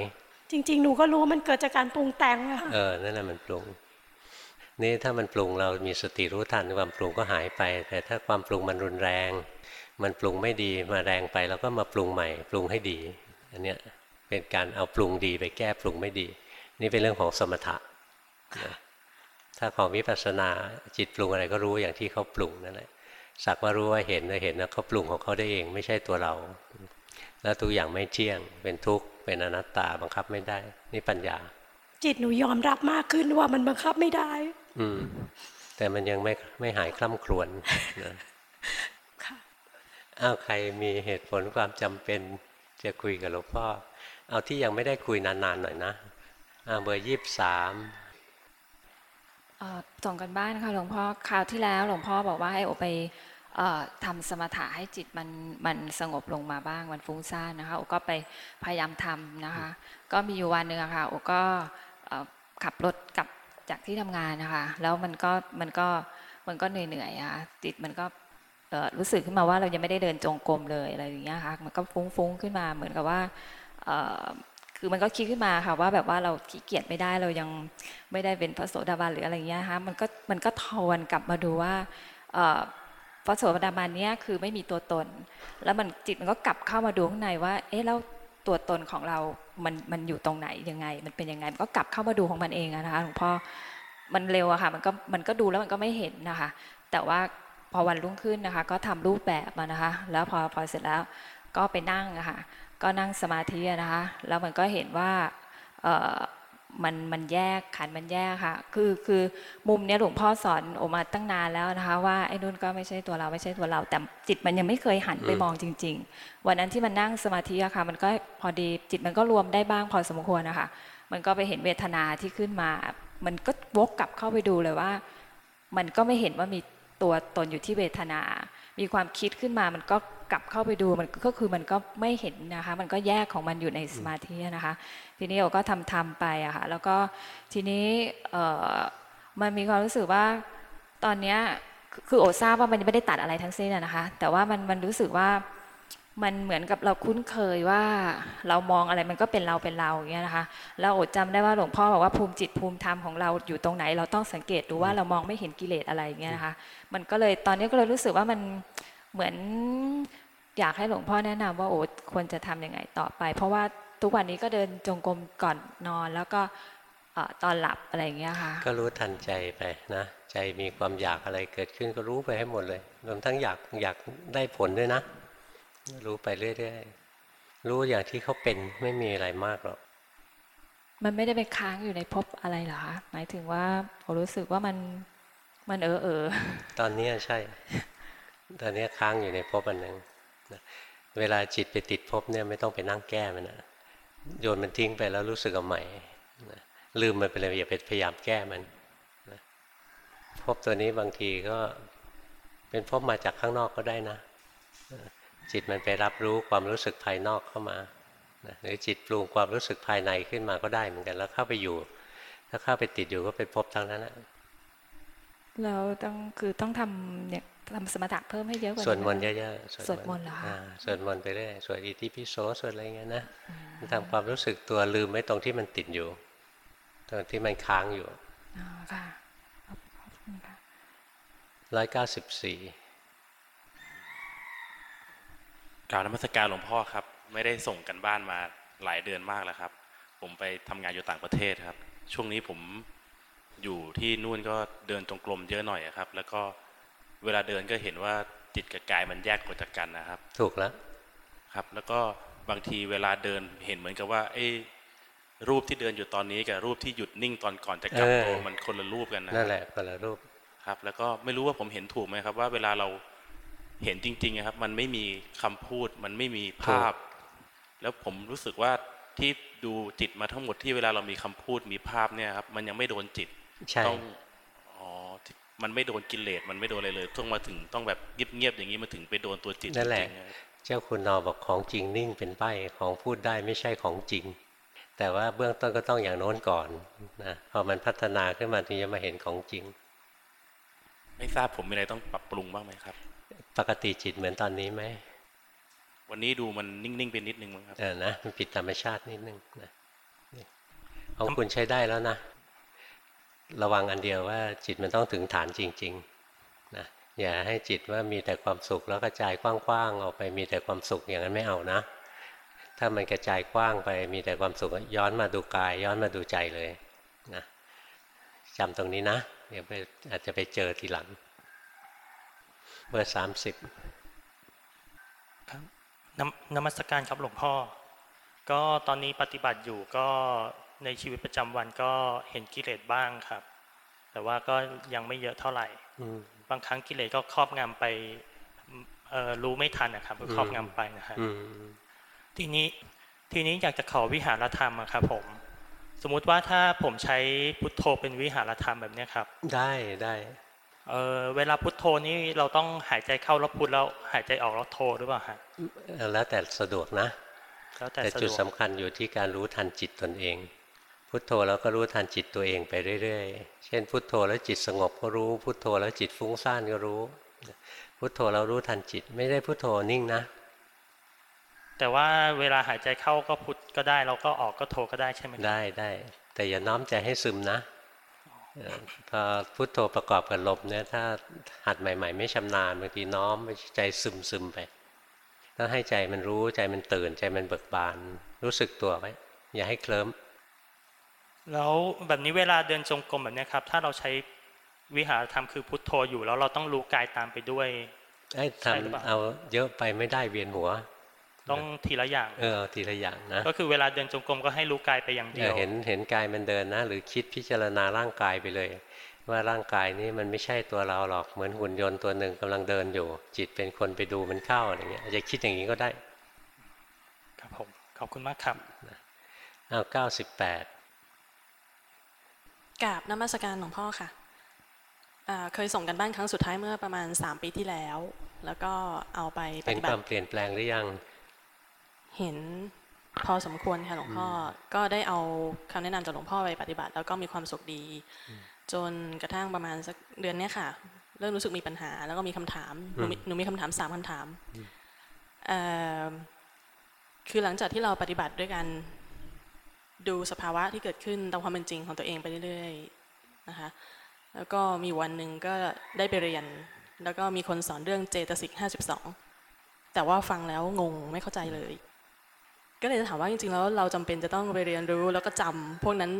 S7: จริง ๆ หนูก็รู้ว่ามันเกิดจากการปรุงแต่งอะค่ะ
S1: เออนั่นแหละมันปรุง นี่ถ้ามันปรุงเรามีสติรู้ทันความปรุงก็หายไป แต่ถ้าความปรุงมันรุนแรง มันปรุงไม่ดีมาแรงไปเราก็มาปรุงใหม่ ปรุงให้ดี อันเนี้ยเป็นการเอาปรุงดีไปแก้ปรุงไม่ดี นี่เป็นเรื่องของสมถะนะถ้าของวิปัสสนาจิตปรุงอะไรก็รู้อย่างที่เขาปรุงนั่นแหละสักว่ารู้ว่าเห็นเห็นนะเขาปรุงของเขาได้เองไม่ใช่ตัวเรา แล้วทุกอย่างไม่เที่ยง เป็นทุกข์เป็นอนัตตาบังคับไม่ได้ นี่ปัญญา
S7: จิตหนูยอมรับมากขึ้นว่ามันบังคับไม่ได้
S1: อืม แต่มันยังไม่ไม่หายคล่ำครวญนะ
S7: ค่ะ
S1: อ้าวใครมีเหตุผลความจำเป็นจะคุยกับหลวงพ่อ เอาที่ยังไม่ได้คุยนานๆหน่อยนะอ่าเบอร์ยี่สิบสาม
S3: เอ่อส่งกันบ้านค่ะหลวงพ่อคราวที่แล้วหลวงพ่อบอกว่าให้โอไปเอ่อทำสมถะให้จิตมันมันสงบลงมาบ้างมันฟุ้งซ่านนะคะโอก็ไปพยายามทำนะคะ ก็มีอยู่วันหนึ่งอะค่ะโอก็เอ่อขับรถกลับ จากที่ทำงานนะคะ แล้วมันก็มันก็มันก็เหนื่อยๆอะจิตมันก็รู้สึกขึ้นมาว่าเรายังไม่ได้เดินจงกรมเลยอะไรอย่างเงี้ยค่ะมันก็ฟุ้งๆขึ้นมาเหมือนกับว่าคือมันก็คิดขึ้นมาค่ะว่าแบบว่าเราขี้เกียจไม่ได้เรายังไม่ได้เป็นพระโสดาบันหรืออะไรเงี้ยฮะมันก็มันก็ทวนกลับมาดูว่าพระโสดาบันเนี้ยคือไม่มีตัวตน แล้วมันจิตมันก็กลับเข้ามาดูข้างในว่า เอ๊ะแล้ว ตัวตนของเรา มันมันอยู่ตรงไหนยังไง มันเป็นยังไง มันก็กลับเข้ามาดูของมันเองนะคะหลวงพ่อ มันเร็วอะค่ะ มันก็มันก็ดูแล้วมันก็ไม่เห็นนะคะ แต่ว่าพอวันรุ่งขึ้นนะคะ ก็ทำรูปแบบมานะคะ แล้วพอพอเสร็จแล้วก็ไปนั่งอะค่ะ ก็นั่งสมาธินะคะ แล้วมันก็เห็นว่าเอ่อ มันมันแยกขันมันแยกค่ะ คือคือมุมเนี้ยหลวงพ่อสอนออกมาตั้งนานแล้วนะคะว่าไอ้นู่นก็ไม่ใช่ตัวเราไม่ใช่ตัวเรา แต่จิตมันยังไม่เคยหันไป
S1: อืม
S3: มองจริง ๆ วันนั้นที่มันนั่งสมาธิอะค่ะ มันก็พอดีจิตมันก็รวมได้บ้างพอสมควรนะคะมันก็ไปเห็นเวทนาที่ขึ้นมา มันก็วกกลับเข้าไปดูเลยว่า มันก็ไม่เห็นว่ามีตัวตนอยู่ที่เวทนา มีความคิดขึ้นมามันก็ กลับเข้าไปดูมันก็คือมันก็ไม่เห็นนะคะ มันก็แยกของมันอยู่ในสมาธินะคะ ทีนี้เราก็ทำทำไปอะค่ะแล้วก็ทีนี้มันมีความรู้สึกว่าตอนเนี้ยคือคือโอทราบว่ามันไม่ได้ตัดอะไรทั้งสิ้นอะนะคะ แต่ว่ามันมันรู้สึกว่ามันเหมือนกับเราคุ้นเคยว่าเรามองอะไรมันก็เป็นเราเป็นเราอย่างเงี้ยนะคะแล้วโอดจำได้ว่าหลวงพ่อบอกว่าภูมิจิตภูมิธรรมของเราอยู่ตรงไหน เราต้องสังเกตดูว่าเรามองไม่เห็นกิเลสอะไรอย่างเงี้ยนะคะ มันก็เลยตอนนี้ก็เลยรู้สึกว่ามันเหมือน อยากให้หลวงพ่อแนะนำว่าโอควรจะทำยังไงต่อไป เพราะว่าทุกวันนี้ก็เดินจงกรมก่อนนอน แล้วก็เอ่อตอนหลับอะไรอย่างเงี้ยค่ะ
S1: ก็รู้ทันใจไปนะใจมีความอยากอะไรเกิดขึ้นก็รู้ไปให้หมดเลยรวมทั้งอยากอยากได้ผลด้วยนะ รู้ไปเรื่อยๆรู้อย่างที่เขาเป็นไม่มีอะไรมากหรอก
S3: มันไม่ได้ไปค้างอยู่ในภพอะไรเหรอคะหมายถึงว่าผมรู้สึกว่ามันมันเออเออ
S1: ตอนเนี้ยใช่ ตอนเนี้ยค้างอยู่ในภพอันหนึ่ง นะเวลาจิตไปติดภพเนี่ยไม่ต้องไปนั่งแก้มันนะโยนมันทิ้งไปแล้วรู้สึกเอาใหม่นะลืมมันไปเลยอย่าไปพยายามแก้มันนะภพตัวนี้บางทีก็เป็นภพมาจากข้างนอกก็ได้นะ จิตมันไปรับรู้ความรู้สึกภายนอกเข้ามานะหรือจิตปรุงความรู้สึกภายในขึ้นมาก็ได้เหมือนกันแล้วเข้าไปอยู่ ถ้าเข้าไปติดอยู่ก็เป็นภพทั้งนั้นนะ
S3: แล้วต้องคือต้องทำเนี่ย ทำสมถะเพิ่มให้เยอะกว่า
S1: สวดมนต์
S3: ไห
S1: เยอะๆ
S3: สวดมนต์เหรอคะา
S1: สวดมนต์ไปเรื่อยสวดอิติปิโสสวดอะไรเงี้ยนะทำความรู้สึกตัวลืมไว้ตรงที่มันติดอยู่ ตรงที่มันค้างอยู่
S3: อ๋อค่ะขอบคุณค่ะ
S1: ร้อยเก้าสิบสี่
S8: กล่าวนมัสการหลวงพ่อครับ ไม่ได้ส่งกันบ้านมาหลายเดือนมากแล้วครับ ผมไปทำงานอยู่ต่างประเทศครับ ช่วงนี้ผมอยู่ที่นู่นก็เดินจงกรมเยอะหน่อยอะครับ แล้วก็ เวลาเดินก็เห็นว่าจิตกับกายมันแยกออกจากกันนะครับ
S1: ถูกแล้ว
S8: ครับ แล้วก็บางทีเวลาเดินเห็นเหมือนกับว่าไอ้รูปที่เดินอยู่ตอนนี้กับรูปที่หยุดนิ่งตอนก่อนจะกลับตัวมันคนละรูปกันนะ
S1: นั่นแหละคนละรูป
S8: ครับ แล้วก็ไม่รู้ว่าผมเห็นถูกไหมครับ ว่าเวลาเราเห็นจริงๆอะครับ มันไม่มีคำพูด มันไม่มีภาพ แล้วผมรู้สึกว่าที่ดูจิตมาทั้งหมดที่เวลาเรามีคำพูดมีภาพเนี่ยครับ มันยังไม่โดนจิต
S1: ใช่
S8: ต้องอ๋อที่ มันไม่โดนกิเลสมันไม่โดนอะไรเลยต้องมาถึงต้องแบบเงียบๆอย่างนี้มาถึงไปโดนตัวจิต
S1: นั่นแหละ
S8: จริงๆครับ
S1: เจ้าคุณนอบอกของจริงนิ่งเป็นใบของพูดได้ไม่ใช่ของจริง แต่ว่าเบื้องต้นก็ต้องอย่างโน้นก่อนนะพอมันพัฒนาขึ้นมาถึงจะมาเห็นของจริง
S8: ไม่ทราบผมมีอะไรต้องปรับปรุงบ้างไหมครับ
S1: ปกติจิตเหมือนตอนนี้ไหม
S8: วันนี้ดูมันนิ่งๆไปนิดนึงมั้งครับ
S1: เออนะมันผิดธรรมชาตินิดนึงนะนี่ของคุณใช้ได้แล้วนะ ระวังอันเดียวว่าจิตมันต้องถึงฐานจริงๆนะอย่าให้จิตว่ามีแต่ความสุขแล้วกระจายกว้างๆออกไปมีแต่ความสุขอย่างนั้นไม่เอานะ ถ้ามันกระจายกว้างไปมีแต่ความสุขย้อนมาดูกาย ย้อนมาดูใจเลยนะจำตรงนี้นะ เดี๋ยวไปอาจจะไปเจอทีหลังเบอร์สามสิบครับ
S9: นมนมัสการครับหลวงพ่อ ก็ตอนนี้ปฏิบัติอยู่ก็ ในชีวิตประจำวันก็เห็นกิเลสบ้างครับ แต่ว่าก็ยังไม่เยอะเท่าไหร่
S1: อืม
S9: บางครั้งกิเลสก็ครอบงำไปเอ่อรู้ไม่ทันนะครับก็ครอบงำไปนะครับ
S1: อืม
S9: ทีนี้ทีนี้อยากจะขอวิหารธรรมอะครับผม สมมุติว่าถ้าผมใช้พุทโธเป็นวิหารธรรมแบบเนี้ยครับ
S1: ได้ได้
S9: เออเวลาพุทโธนี่เราต้องหายใจเข้าแล้วพุทแล้วหายใจออกแล้วโธหรือเปล่าฮะ
S1: เอ่อแล้วแต่สะดวกนะ
S9: แล้วแต่
S1: แต่
S9: สะ
S1: จุ
S9: ด
S1: ด
S9: วก
S1: สำคัญอยู่ที่การรู้ทันจิตตนเอง พุทโธแล้วก็รู้ทันจิตตัวเองไปเรื่อยๆ เช่น พุทโธแล้วจิตสงบก็รู้ พุทโธแล้วจิตฟุ้งซ่านก็รู้ พุทโธแล้วรู้ทันจิต ไม่ได้พุทโธนิ่งนะ
S9: แต่ว่าเวลาหายใจเข้าก็พุทก็ได้เราก็ออกก็โทก็ได้ใช่ไหมครับ
S1: ได้ได้ แต่อย่าน้อมใจให้ซึมนะเอ่อพอพุทโธประกอบกับลมเนี่ยถ้าหัดใหม่ ๆ ไม่ชำนาญบางทีน้อมไปใจซึมซึมๆไปต้องให้ใจมันรู้ใจมันตื่นใจมันเบิกบาน รู้สึกตัวไว้อย่าให้เคลิ้ม
S9: แล้วแบบนี้เวลาเดินจงกรมแบบเนี้ยครับถ้าเราใช้วิหารธรรมคือพุทโธอยู่แล้วเราต้องรู้กายตามไปด้วย
S1: ไอ้
S9: ใช่หรือเปล่า
S1: ทำเอาเยอะไปไม่ได้เวียนหัว
S9: ต้องทีละอย่าง
S1: เออเอาทีละอย่างนะ
S9: ก็คือเวลาเดินจงกรมก็ให้รู้กายไปอย่างเดี
S1: เอ
S9: ยว
S1: อเห็นเห็นกายมันเดินนะ หรือคิดพิจารณาร่างกายไปเลย ว่าร่างกายนี้มันไม่ใช่ตัวเราหรอกเหมือนหุ่นยนต์ตัวหนึ่งกำลังเดินอยู่ จิตเป็นคนไปดูมันเข้าอะไรเงี้ยอาจจะคิดอย่างนี้ก็ได้
S9: ครับผมขอบคุณมากครับ
S1: อ้าวเก้าสิบแปด
S10: กราบนมัสการหลวงพ่อค่ะอ่าเคยส่งกันบ้านครั้งสุดท้ายเมื่อประมาณ 3 ปีที่แล้ว แล้วก็เอาไปป
S1: เป็น
S10: ฏิ
S1: ค
S10: บั
S1: วาม
S10: ติ
S1: เปลี่ยนแปลงหรือยัง
S10: เห็นพอสมควรค่ะหลวงพ่ออก็ได้เอาคำแนะนำจากหลวงพ่อไปปฏิบัติ แล้วก็มีความสุขดี จนกระทั่งประมาณสักเดือนเนี้ยค่ะ เริ่มรู้สึกมีปัญหา แล้วก็มีคำถามหนูมีหนูมีคำถามสามคำถามเอ่อคือหลังจากที่เราปฏิบัติด้วยกัน ดูสภาวะที่เกิดขึ้นตามความเป็นจริงของตัวเองไปเรื่อยๆนะคะแล้วก็มีวันหนึ่งก็ได้ไปเรียน แล้วก็มีคนสอนเรื่องเจตสิกห้าสิบสองแต่ว่าฟังแล้วงงไม่เข้าใจเลย ก็เลยจะถามว่าจริงๆแล้วเราจำเป็นจะต้องไปเรียนรู้แล้วก็จำพวกนั้น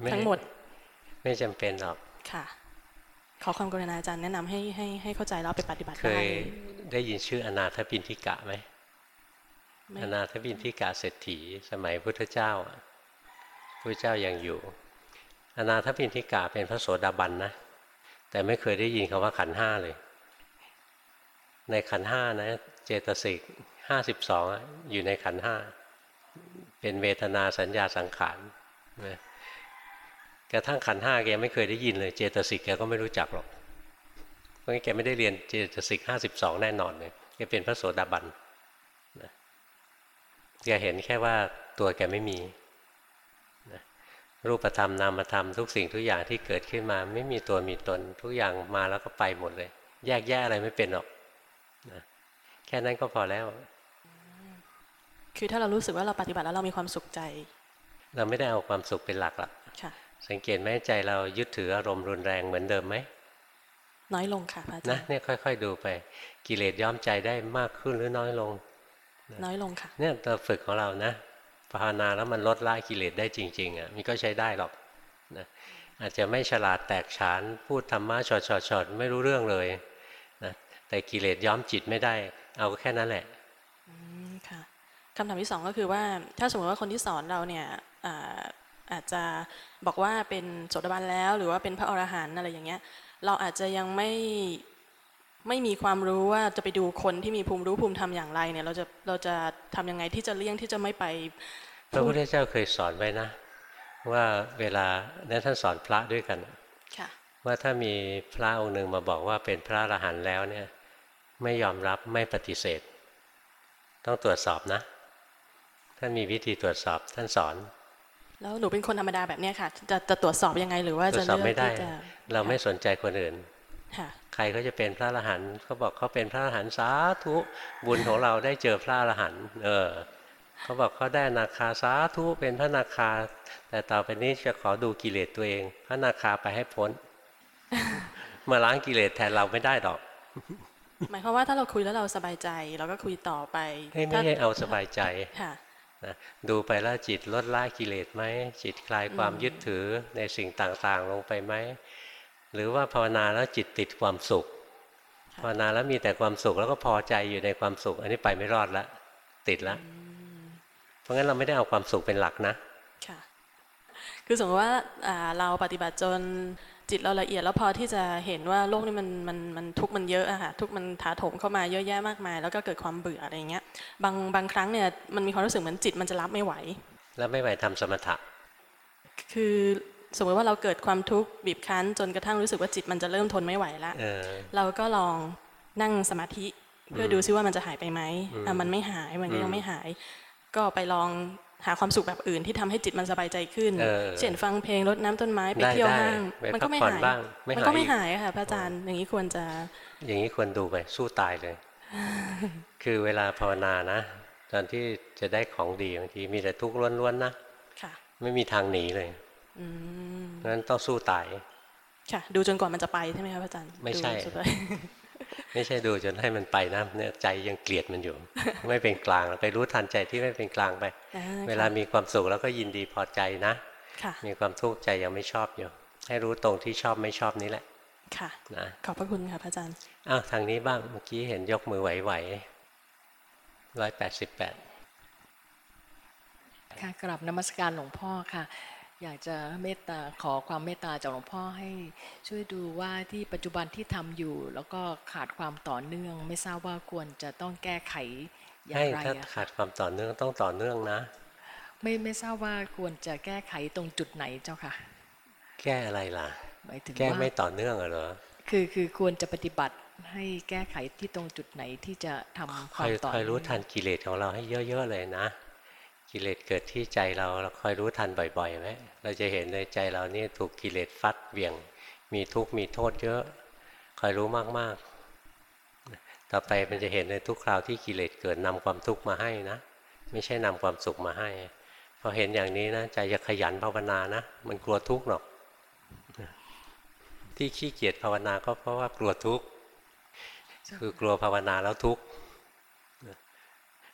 S1: ไม่
S10: ทั้งหมด
S1: ไม่จำเป็นหรอก
S10: ค่ะ ขอความกรุณาอาจารย์แนะนำให้ให้ให้เข้าใจแล้วเอาไปปฏิบัติ
S1: เค
S10: ได้
S1: ยได้ยินชื่ออนาถปินทิกะไหม
S10: ไม่
S1: อนาถปินทิกะเศรษฐีสมัยพุทธเจ้าอะ พุทธเจ้ายังอยู่ อนาถปินทิกะเป็นพระโสดาบันนะ แต่ไม่เคยได้ยินคำว่าขันห้าเลย ในขันห้านะ เจตสิกห้าสิบสองอยู่ในขันห้าเป็นเวทนาสัญญาสังขารนะกระทั่งขันห้าแกไม่เคยได้ยินเลย เจตสิกแกก็ไม่รู้จักหรอก เพราะงั้นแกไม่ได้เรียนเจตสิกห้าสิบสองแน่นอนเลยแกเป็นพระโสดาบันนะแกเห็นแค่ว่าตัวแกไม่มี รูปธรรมนามธรรมทุกสิ่งทุกอย่างที่เกิดขึ้นมา ไม่มีตัวมีตนทุกอย่างมาแล้วก็ไปหมดเลย แยกแยะอะไรไม่เป็นหรอกนะแค่นั้นก็พอแล้ว
S10: คือถ้าเรารู้สึกว่าเราปฏิบัติแล้วเรามีความสุขใจ
S1: เราไม่ได้เอาความสุขเป็นหลักละ
S10: ค่ะ
S1: สังเกตไหมใจเรายึดถืออารมณ์รุนแรงเหมือนเดิมไหม
S10: น้อยลงค่ะพระอาจา
S1: นะ
S10: รย์
S1: เนี่ยค่อย ๆ ดูไป กิเลสย้อมใจได้มากขึ้นหรือน้อยลง
S10: น้อยลงค่ะ
S1: เนี่ยตัวฝึกของเรานะ ภาวนาแล้วมันลดละกิเลสได้จริงๆอะมันก็ใช้ได้หรอกนะอาจจะไม่ฉลาดแตกฉานพูดธรรมะชอดชอดชอดไม่รู้เรื่องเลยนะแต่กิเลสย้อมจิตไม่ได้ เอาแค่นั้นแหละ
S10: ค่ะคำถามที่สองก็คือว่า ถ้าสมมติว่าคนที่สอนเราเนี่ยอาอาจจะบอกว่าเป็นโสดาบันแล้ว หรือว่าเป็นพระอรหันต์อะไรอย่างเงี้ย เราอาจจะยังไม่ ไม่มีความรู้ว่าจะไปดูคนที่มีภูมิรู้ภูมิธรรมอย่างไรเนี่ย เราจะเราจะทำยังไงที่จะเลี่ยงที่จะไม่ไป
S1: พระ
S10: พู
S1: พุ
S10: ด
S1: ทธเจ้าเคยสอนไว้นะ ว่าเวลานั้นท่านสอนพระด้วยกัน
S10: ค่ะ
S1: ว่าถ้ามีพระองค์หนึ่งมาบอกว่าเป็นพระอรหันต์แล้วเนี่ย ไม่ยอมรับไม่ปฏิเสธ ต้องตรวจสอบนะ ท่านมีวิธีตรวจสอบท่านสอน
S10: แล้วหนูเป็นคนธรรมดาแบบเนี้ยค่ะ จะจะตรวจสอบยังไงหรือว่า
S1: ตรว
S10: จะ
S1: จสอบ
S10: เลือก
S1: ไม่ได้
S10: ที่จะ
S1: เราไม่สนใจคนอื่น
S10: ค่ะ
S1: ใครเขาจะเป็นพระอรหันต์เขาบอกเขาเป็นพระอรหันต์สาธุบุญของเราได้เจอพระอรหันต์เออเขาบอกเขาได้อนาคาสาธุเป็นพระนาคา แต่ต่อไปนี้จะขอดูกิเลสตัวเอง พระนาคาไปให้พ้น มาล้างกิเลสแทนเราไม่ได้หรอก
S10: หมายความว่าถ้าเราคุยแล้วเราสบายใจ เราก็คุยต่อไป
S1: ให้ไม่
S10: ถ้า
S1: ให้เอาสบายใจ
S10: ค่ะ
S1: นะดูไปแล้วจิตลดละกิเลสไหมจิตคลายความ
S10: อืม
S1: ยึดถือในสิ่งต่างๆ ลงไปไหม หรือว่าภาวนาแล้วจิตติดความสุข ภาวนาแล้วมีแต่ความสุขแล้วก็พอใจอยู่ในความสุข อันนี้ไปไม่รอดละ ติดละ เพราะงั้นเราไม่ได้เอาความสุขเป็นหลักนะ
S10: ค่ะคือสมมติว่าอ่าเราปฏิบัติจนจิตเราละเอียดแล้วพอที่จะเห็นว่าโลกนี้มันมันมันทุกข์มันเยอะอะค่ะทุกข์มันถาโถมเข้ามาเยอะแยะมากมาย แล้วก็เกิดความเบื่ออะไรอย่างเงี้ยบางบางครั้งเนี่ยมันมีความรู้สึกเหมือนจิตมันจะรับไม่ไหว
S1: แล้วไม่ไหวทำสมถะ
S10: คือ สมมติว่าเราเกิดความทุกข์บีบคั้น จนกระทั่งรู้สึกว่าจิตมันจะเริ่มทนไม่ไหวแล้ว
S1: เออ
S10: เราก็ลองนั่งสมาธิ เพื่ออ
S1: ม
S10: ดูซิว่ามันจะหายไปไหม
S1: อืม
S10: อะมันไม่หายมันก็
S1: อื
S10: ยั
S1: ม
S10: งไม่หาย ก็ไปลองหาความสุขแบบอื่นที่ทำให้จิตมันสบายใจขึ้น
S1: เออ
S10: เช่นฟังเพลงรดน้ำต้นไม้ไป
S1: ได้
S10: เที่ยว
S1: ได้
S10: ห้าง
S1: ไป
S10: มัน
S1: พั
S10: ก็ไม่
S1: ผ่อน
S10: หาย
S1: บ้างไม่
S10: มัน
S1: หาย
S10: ก็ไม่
S1: อีก
S10: หายอะค่ะพระอาจารย์ อย่างนี้ควรจะ
S1: อย่างนี้ควรดูไปสู้ตายเลย คือเวลาภาวนานะ ตอนที่จะได้ของดีบางทีมีแต่ทุกข์ล้วนๆนะ
S10: ค่ะ
S1: ไม่มีทางหนีเลย
S10: อืม
S1: เพราะฉะนั้นต้องสู้ตาย
S10: ค่ะ ดูจนกว่ามันจะไปใช่ไหมครับอาจารย์
S1: ไม่ใช่
S10: ดูสุดเลย
S1: ไม่ใช่ดูจนให้มันไปนะเนี่ยใจยังเกลียดมันอยู่ ไม่เป็นกลางไปรู้ทันใจที่ไม่เป็นกลางไป
S10: อ่า
S1: เวลา
S10: ค่ะ
S1: มีความสุขแล้วก็ยินดีพอใจนะ
S10: ค่ะ
S1: มีความทุกข์ใจยังไม่ชอบอยู่ ให้รู้ตรงที่ชอบไม่ชอบนี้แหละ
S10: ค่ะ
S1: นะ
S10: ขอบพระคุณค่ะพระอาจารย์
S1: อ้าวทางนี้บ้างเมื่อกี้เห็นยกมือไหวๆร้อยแปดสิบแปด
S11: ค่ะกราบนมัสการหลวงพ่อค่ะ อยากจะเมตตาขอความเมตตาจากหลวงพ่อให้ช่วยดูว่าที่ปัจจุบันที่ทำอยู่ แล้วก็ขาดความต่อเนื่อง ไม่ทราบว่าควรจะต้องแก้ไขอย่า
S1: ให้
S11: งไร
S1: ถ้า
S11: อะ
S1: ขาดความต่อเนื่องต้องต่อเนื่องนะ
S11: ไม่ไม่ทราบว่าควรจะแก้ไขตรงจุดไหนเจ้าค่ะ
S1: แก้อะไรล่ะ
S11: หมายถึง
S1: แก้
S11: ว่า
S1: ไม่ต่อเนื่องเหรอ
S11: คือคือควรจะปฏิบัติให้แก้ไขที่ตรงจุดไหนที่จะทำค
S1: ควาอ
S11: ม
S1: ย
S11: ต่อ
S1: คอยรู้
S11: เนื่อง
S1: ทันกิเลสของเราให้เยอะๆเลยนะ กิเลสเกิดที่ใจเราเราคอยรู้ทันบ่อยๆไหมเราจะเห็นในใจเรานี่ถูกกิเลสฟัดเหวี่ยง มีทุกข์มีโทษเยอะ คอยรู้มากๆ ต่อไปมันจะเห็นในทุกคราวที่กิเลสเกิดนำความทุกข์มาให้นะ ไม่ใช่นำความสุขมาให้พอเห็นอย่างนี้นะใจจะขยันภาวนานะ มันกลัวทุกข์หรอก ที่ขี้เกียจภาวนาก็เพราะว่ากลัวทุกข์คือกลัวภาวนาแล้วทุกข์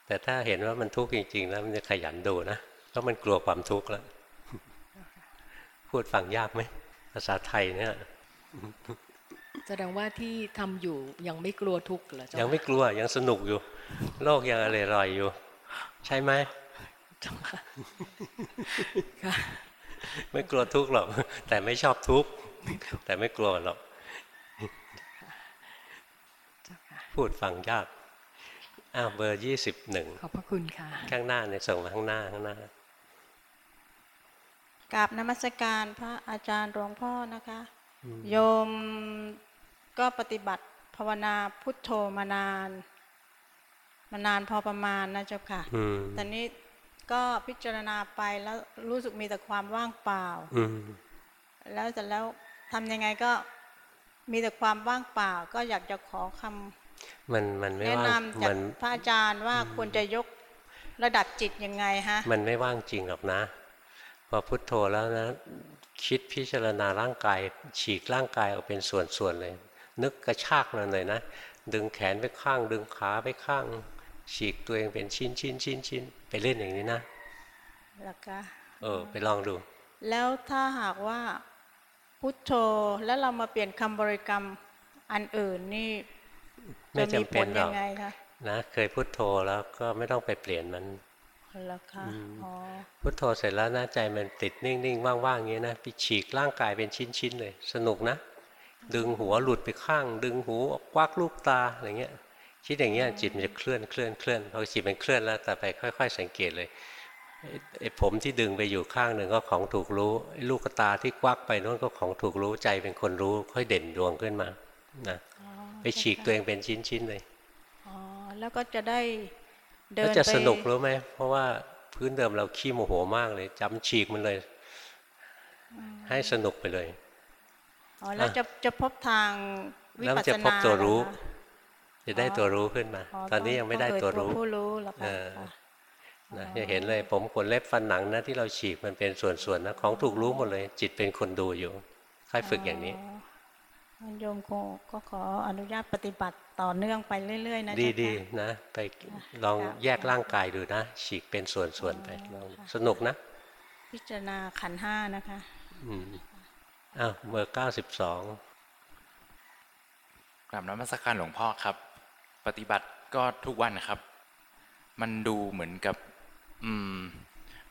S1: แต่ถ้าเห็นว่ามันทุกข์จริง ๆ แล้วมันจะขยันดูนะเพราะมันกลัวความทุกข์แล้ว พูดฟังยากไหมภาษาไทยเนี่ย
S11: แสดงว่าที่ทำอยู่ยังไม่กลัวทุกข์เหรอเจ้า
S1: ยังไม่กลัวยังสนุกอยู่ โลกยังอร่อยรอยอยู่ ใช่ไหม
S11: เจ้าค่ะค่ะ
S1: ไม่กลัวทุกข์หรอก แต่ไม่ชอบทุกข์แต่ไม่กลัวหรอก
S11: เจ้าค่ะ
S1: พูดฟังยาก อ้าวเบอร์ยี่สิบหนึ่ง
S11: ขอบพระคุณค่ะ
S1: ข้างหน้าเนี่ยส่งมาข้างหน้าข้างหน้า
S12: กราบนมัสการพระอาจารย์หลวงพ่อนะคะ โยมก็ปฏิบัติภาวนาพุทโธมานาน มานานพอประมาณนะเจ้าค่ะ
S1: อืม
S12: แต่นี้ก็พิจารณาไปแล้วรู้สึกมีแต่ความว่างเปล่า
S1: อืม
S12: แล้วเสร็จแล้วทำยังไงก็มีแต่ความว่างเปล่า ก็อยากจะขอคำ
S1: มันมันไม่
S12: แนะ
S1: ว่าง
S12: นำจาก
S1: มัน
S12: พระอาจารย์ว่าควรจะยกระดับจิตยังไงฮะ
S1: มันไม่ว่างจริงหรอกนะ พอพุทโธแล้วนะ คิดพิจารณาร่างกาย ฉีกร่างกายออกเป็นส่วนๆเลย นึกกระชากมันเลยนะ ดึงแขนไปข้าง ดึงขาไปข้าง ฉีกตัวเองเป็นชิ้นชิ้นชิ้นชิ้นไปเล่นอย่างนี้นะ
S12: แล้วก็
S1: เออ ไปลองดู
S12: แล้วถ้าหากว่าพุทโธแล้วเรามาเปลี่ยนคำบริกรรมอันอื่นนี่
S1: ไม่
S12: จะมี
S1: จำ
S12: ผ
S1: เป็น
S12: ล
S1: หร
S12: ยั
S1: อก
S12: งไงคะ
S1: นะเคยพุทโธแล้วก็ไม่ต้องไปเปลี่ยนมัน
S12: แล้วค่ะ
S1: อืม
S12: อ๋อ
S1: พุทโธเสร็จแล้วนะใจมันติดนิ่งๆว่างๆอย่างนี้นะไปฉีกร่างกายเป็นชิ้นๆเลย สนุกนะ ดึงหัวหลุดไปข้าง ดึงหูออกควักลูกตาอะไรเงี้ยคิดอย่างเงี้ยจิตมันจะเคลื่อนเคลื่อนเคลื่อนพอจิตมันเคลื่อนแล้วแต่ไปค่อย ๆ สังเกตเลยไอ้ไอ้ผมที่ดึงไปอยู่ข้างหนึ่งก็ของถูกรู้ไอ้ลูกตาที่ควักไปโน้นก็ของถูกรู้ใจเป็นคนรู้ ค่อยเด่นดวงขึ้นมานะ
S12: อ๋อ
S1: ไปฉีกตัวเองเป็นชิ้นๆเลย
S12: อ๋อแล้วก็จะได้เดิ
S1: แล้ว
S12: น
S1: จะ
S12: ไป
S1: สนุกรู้ไหมเพราะว่าพื้นเดิมเราขี้โมโหมากเลยจำฉีกมันเลย ให้สนุกไปเลย
S12: อ๋อแล้วจะจะพบทางวิ
S1: แล้ว
S12: ปั
S1: มั
S12: ส
S1: นจะ
S12: ส
S1: พบ
S12: นา
S1: ตัวรู้
S12: เหอคะ
S1: จะได้ตัวรู้ขึ้นมา ตอนนี้ยังไม่ได้ตัวรู้
S12: ผู้รู้แล้ว
S1: เอ
S12: ค่ะ
S1: อนะจะเห็นเลยผมขนเล็บฟันหนังนะที่เราฉีกมันเป็นส่วนๆนะของถูกรู้หมดเลย จิตเป็นคนดูอยู่ค่อยฝึกอย่างนี้
S12: งั้น โยมคงก็ขออนุญาตปฏิบัติต่อเนื่องไปเรื่อย ๆ นะ
S1: ดี
S12: เจ้า
S1: ดี
S12: ค่ะ
S1: นะไปลองแยกร่างกายดูนะ ฉีกเป็นส่วนๆไปลองสนุกนะ
S12: พิจารณาขันธ์ห้านะคะ
S1: อืมอ้าวเบอร์เก้าสิบสอง
S13: กราบนมัสการหลวงพ่อครับ ปฏิบัติก็ทุกวันครับ มันดูเหมือนกับ อืม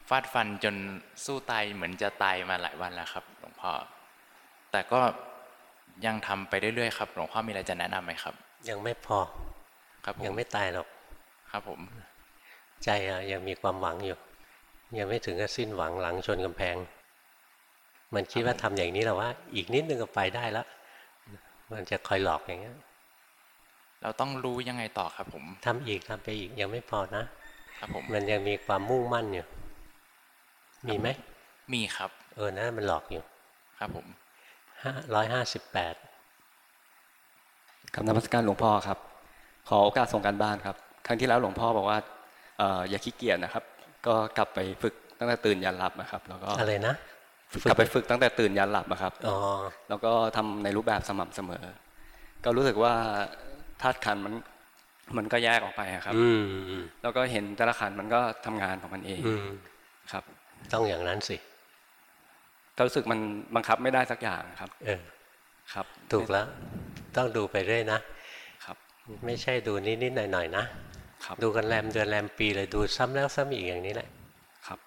S13: ฟาดฟันจนสู้ตายเหมือนจะตายมาหลายวันแล้วครับ หลวงพ่อแต่ก็ ยังทำไปเรื่อยๆครับหลวงพ่อมีอะไรจะแนะนำไหมครับ
S1: ยังไม่พอ
S13: ครับผม
S1: ยังไม่ตายหรอก
S13: ครับผม
S1: ใจอะยังมีความหวังอยู่ ยังไม่ถึงกับสิ้นหวังหลังชนกำแพง มันคิดว่าทำอย่างนี้แหละว่า อีกนิดนึงก็ไปได้แล้วมันจะคอยหลอกอย่างเงี้ย
S13: เราต้องรู้ยังไงต่อครับ ผม
S1: ทำอีกทำไปอีกยังไม่พอนะ
S13: ครับผม
S1: มันยังมีความมุ่งมั่นอยู่มีไหม
S13: มีครับ
S1: เออนะมันหลอกอยู่
S13: ครับผม
S1: ห้า ร้อยห้าสิบแปด
S4: คำนมัสการหลวงพ่อครับ ขอโอกาสส่งการบ้านครับ ครั้งที่แล้วหลวงพ่อบอกว่าเอ่ออย่าขี้เกียจนะครับ ก็กลับไปฝึกตั้งแต่ตื่นยันหลับนะครับ แล้วก็
S1: อะไรนะฝึก
S14: กลับไปฝึกตั้งแต่ตื่นยันหลับอะครับ
S1: อ๋อ
S14: แล้วก็ทำในรูปแบบสม่ำเสมอ ก็รู้สึกว่าธาตุขันธ์มันมันก็แยกออกไปอะครับ
S1: อืมอืม
S14: แล้วก็เห็นแต่ละขันธ์มันก็ทำงานของมันเอง
S1: อืม
S14: ครับ
S1: ต้องอย่างนั้นสิ
S14: ก็รู้สึกมันบังคับไม่ได้สักอย่างครับ
S1: เออ
S14: ครับ
S1: ถูกแล้ว ต้องดูไปเรื่อยนะครับ ไม่ใช่ดูนิดๆหน่อยๆนะครับดูกันแรมเดือนแรมปีเลยดูซ้ำแล้วซ้ำอีกอย่างนี้แหละ
S14: ครับ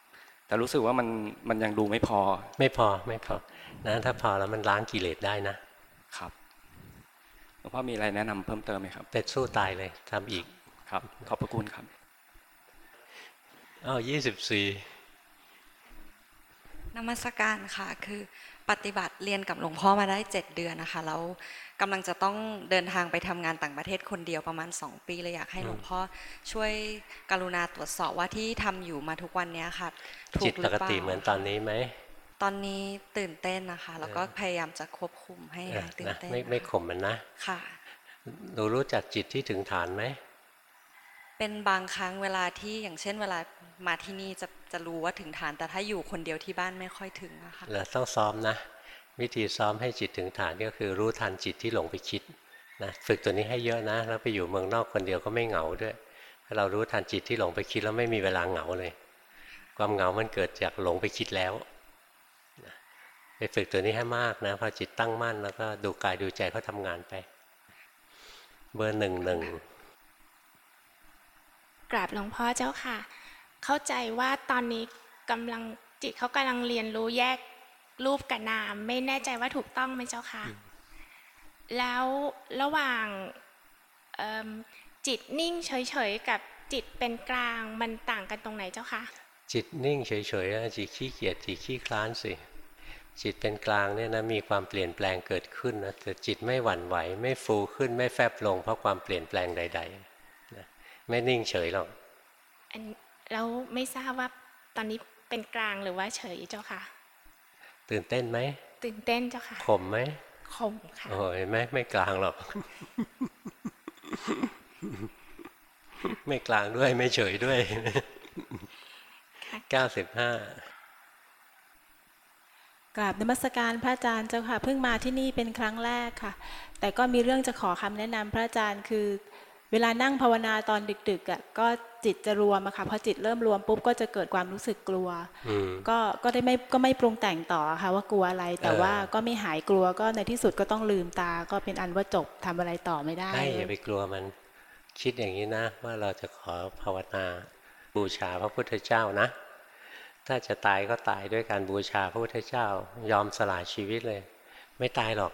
S14: แต่รู้สึกว่ามันมันยังดูไม่พอ
S1: ไม่พอไม่พอนะถ้าพอแล้วมันล้างกิเลสได้นะครับ
S14: หลวงพ่อมีอะไรแนะนำเพิ่มเติมไหมครับ
S1: เป็ดสู้ตายเลยทำอีก
S14: ครับ ขอบพระคุณครับ
S1: อ้าวยี่สิบสี่
S15: นมัสการค่ะ คือปฏิบัติเรียนกับหลวงพ่อมาได้เจ็ดเดือนนะคะแล้วกำลังจะต้องเดินทางไปทำงานต่างประเทศคนเดียวประมาณสองปีเลยอยากให้หลวงพ่อช่วยกรุณาตรวจสอบว่าที่ทำอยู่มาทุกวันเนี้ยค่ะถู
S1: จิต
S15: กห
S1: ป
S15: รือกเปล่า
S1: ติเหมือนตอนนี้ไหม
S15: ตอนนี้ตื่นเต้นนะคะ แล้วก็พยายามจะควบคุมให้
S1: เออ
S15: หายตื่น
S1: นะ
S15: เต้น
S1: ไม่ไม่ข่มมันนะ
S15: ค่ะ
S1: หนูรู้จักจิตที่ถึงฐานไหม
S15: เป็นบางครั้งเวลาที่อย่างเช่นเวลามาที่นี่จะจะรู้ว่าถึงฐาน แต่ถ้าอยู่คนเดียวที่บ้านไม่ค่อยถึงอะคะ
S1: เราต้องซ้อมนะ วิธีซ้อมให้จิตถึงฐานก็คือรู้ทันจิตที่หลงไปคิดนะฝึกตัวนี้ให้เยอะนะแล้วไปอยู่เมืองนอกคนเดียวก็ไม่เหงาด้วยถ้าเรารู้ทันจิตที่หลงไปคิดแล้วไม่มีเวลาเหงาเลย ความเหงามันเกิดจากหลงไปคิดแล้วนะไปฝึกตัวนี้ให้มากนะพอจิตตั้งมั่นแล้วก็ดูกายดูใจเขาทำงานไป เบอร์หนึ่งหนึ่ง
S16: กราบหลวงพ่อเจ้าค่ะ เข้าใจว่าตอนนี้กำลังจิตเขากำลังเรียนรู้แยกรูปกับนาม ไม่แน่ใจว่าถูกต้องไหมเจ้าค่ะ แล้วระหว่างเอิ่มจิตนิ่งเฉยๆกับจิตเป็นกลางมันต่างกันตรงไหนเจ้าคะ
S1: จิตนิ่งเฉยๆนะจิตขี้เกียจจิตขี้คลานสิจิตเป็นกลางเนี่ยนะมีความเปลี่ยนแปลงเกิดขึ้นนะแต่จิตไม่หวั่นไหว ไม่ฟูขึ้นไม่แฟบลงเพราะความเปลี่ยนแปลงใดๆนะ ไม่นิ่งเฉยหรอก
S16: อันแล้วไม่ทราบว่าตอนนี้เป็นกลางหรือว่าเฉยเจ้าค่ะ
S1: ตื่นเต้นไหม
S16: ตื่นเต้นเจ้าค่ะ
S1: ข่มไหม
S16: คมค่ะ
S1: โอ้ยไม่ไม่กลางหรอกไม่กลางด้วยไม่เฉยด้วยเก้าสิบห้า
S17: กราบนมัสการพระอาจารย์เจ้าค่ะ เพิ่งมาที่นี่เป็นครั้งแรกค่ะ แต่ก็มีเรื่องจะขอคำแนะนำพระอาจารย์คือ เวลานั่งภาวนาตอนดึกๆอะก็จิตจะรวมอะค่ะพอจิตเริ่มรวมปุ๊บก็จะเกิดความรู้สึกกลัว
S1: อืม
S17: ก็ก็ได้ไม่ก็ไม่ปรุงแต่งต่อค่ะว่ากลัวอะไร แต่
S1: เออ
S17: ว่าก็ไม่หายกลัวก็ในที่สุดก็ต้องลืมตา ก็เป็นอันว่าจบทำอะไรต่อไม่ได้
S1: ใช่อย่าไปกลัวมันคิดอย่างนี้นะ ว่าเราจะขอภาวนาบูชาพระพุทธเจ้านะ ถ้าจะตายก็ตายด้วยการบูชาพระพุทธเจ้า ยอมสละชีวิตเลย ไม่ตายหรอก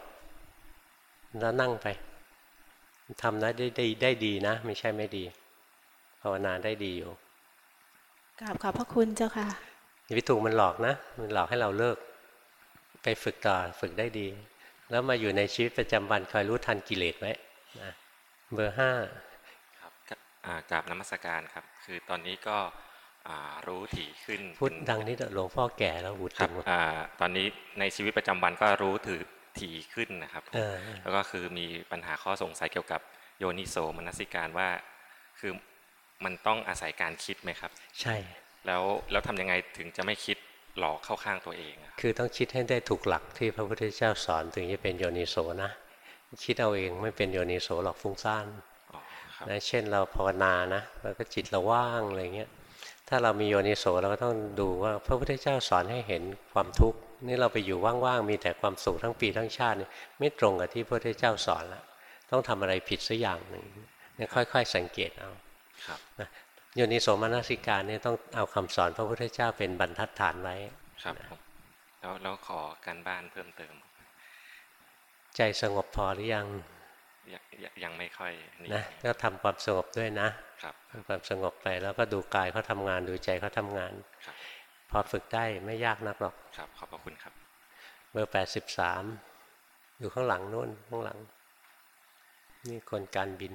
S1: แล้วนั่งไป ทำนะได้ได้ได้ดีนะ ไม่ใช่ไม่ดีภาวนาได้ดีอยู่
S17: กราบขอบพระคุณเจ้าค่ะ
S1: วิถูกมันหลอกนะ มันหลอกให้เราเลิก ไปฝึกต่อฝึกได้ดี แล้วมาอยู่ในชีวิตประจำวันคอยรู้ทันกิเลสไว้นะเบอร์ห้า
S18: ครับกะอ่ากราบนมัสการครับ คือตอนนี้ก็อ่ารู้ถี่ขึ้น
S1: พูดดังนิดหลวงพ่อแก่แล้วหู
S18: ครั
S1: ตึ
S18: บ
S1: ง
S18: อ่าตอนนี้ในชีวิตประจำวันก็รู้ถือ ถี่ขึ้นนะครับผม
S1: เออ
S18: แล้วก็คือมีปัญหาข้อสงสัยเกี่ยวกับโยนิโสมนสิการว่า คือมันต้องอาศัยการคิดไหมครับ
S1: ใช่
S18: แล้วแล้วทำยังไงถึงจะไม่คิดหลอกเข้าข้างตัวเองอะ
S1: คือต้องคิดให้ได้ถูกหลักที่พระพุทธเจ้าสอนถึงจะเป็นโยนิโสนะ คิดเอาเองไม่เป็นโยนิโสหรอกฟุ้งซ่านนะเช่นเราภาวนานะแล้วก็จิตเราว่างอะไรเงี้ยถ้าเรามีโยนิโสเราก็ต้องดูว่าพระพุทธเจ้าสอนให้เห็นความทุกข์ นี่เราไปอยู่ว่างๆมีแต่ความสุขทั้งปีทั้งชาติเนี่ยไม่ตรงกับที่พระพุทธเจ้าสอนละต้องทำอะไรผิดสักอย่างหนึ่งเนี่ยค่อย ๆ สังเกตเอา
S18: ครับ
S1: นะโยนิโสมนสิการเนี่ยต้องเอาคำสอนพระพุทธเจ้าเป็นบรรทัดฐานไว้
S18: ครับผมแล้วแล้วขอการบ้านเพิ่มเติม
S1: ใจสงบพอหรือยัง
S18: ยังยังยังไม่ค่อยนี่
S1: นะก็ทำความสงบด้วยนะครับทำความสงบไปแล้วก็ดูกายเขาทำงานดูใจเขาทำงาน
S18: ครับ
S1: พอฝึกได้ไม่ยากนักหรอก
S18: ครับ ขอบพระคุณครับ
S1: เบอร์แปดสิบสามอยู่ข้างหลังนู่นข้างหลัง นี่คนการบิน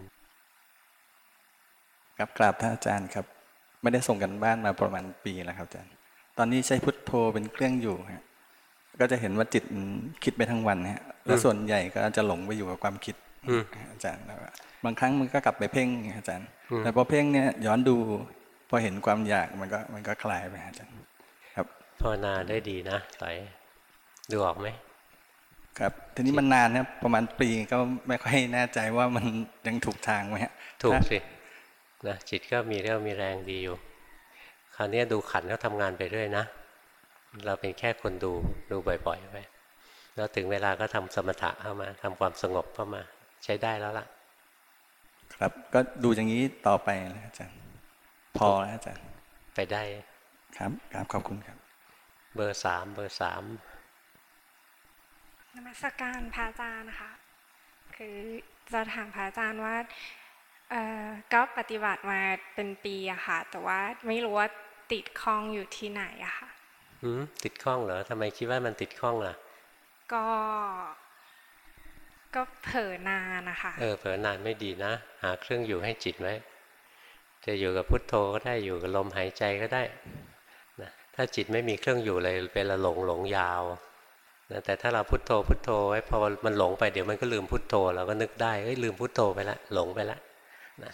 S19: ครับกราบท่านอาจารย์ครับ ไม่ได้ส่งกันบ้านมาประมาณปีแล้วครับอาจารย์ ตอนนี้ใช้พุทโธเป็นเครื่องอยู่ฮะก็จะเห็นว่าจิตมันคิดไปทั้งวันฮะแล้วส่วนใหญ่ก็จะหลงไปอยู่กับความคิด
S1: อืม
S19: อาจารย์แล้วก็บางครั้งมันก็กลับไปเพ่งอาจารย์
S1: อืม
S19: แต่พอเพ่งเนี่ยย้อนดูพอเห็นความอยากมันก็มันก็คลายไปอาจารย์ครับ
S1: ภาวนาได้ดีนะต่อยดูออกไหม
S19: ครับทีนี้มันนานนะประมาณปีก็ไม่ค่อยแน่ใจว่ามันยังถูกทางไหมฮะ
S1: ถูก
S19: ถ้า
S1: สินะจิตก็มีเรี่ยวมีแรงดีอยู่ คราวนี้ดูขันเขาทำงานไปเรื่อยนะ เราเป็นแค่คนดูดูบ่อยๆไปแล้วถึงเวลาก็ทำสมถะเข้ามาทำความสงบเข้ามา ใช้ได้แล้วล่ะ
S19: ครับก็ดูอย่างนี้ต่อไปนะอาจารย์พอแล้วอาจารย์
S1: ไปได้
S19: ครับครับขอบคุณครับ
S1: เบอร์สามเบอร์สาม
S20: นมัสการพระอาจารย์นะคะ คือจะถามพระอาจารย์ว่าเอ่อก็ปฏิบัติมาเป็นปีอะค่ะ แต่ว่าไม่รู้ว่าติดข้องอยู่ที่ไหนอะค่ะ
S1: หืมติดข้องเหรอทำไมคิดว่ามันติดข้องล่ะ
S20: ก็ ก็เผลอนานนะคะ
S1: เออเผลอนานไม่ดีนะ หาเครื่องอยู่ให้จิตไว้จะอยู่กับพุทโธก็ได้อยู่กับลมหายใจก็ได้นะ ถ้าจิตไม่มีเครื่องอยู่เลยเป็นละหลงหลงยาวนะแต่ถ้าเราพุทโธพุทโธไว้พอมันหลงไปเดี๋ยวมันก็ลืมพุทโธเราก็นึกได้เอ้ยลืมพุทโธไปละหลงไปละนะ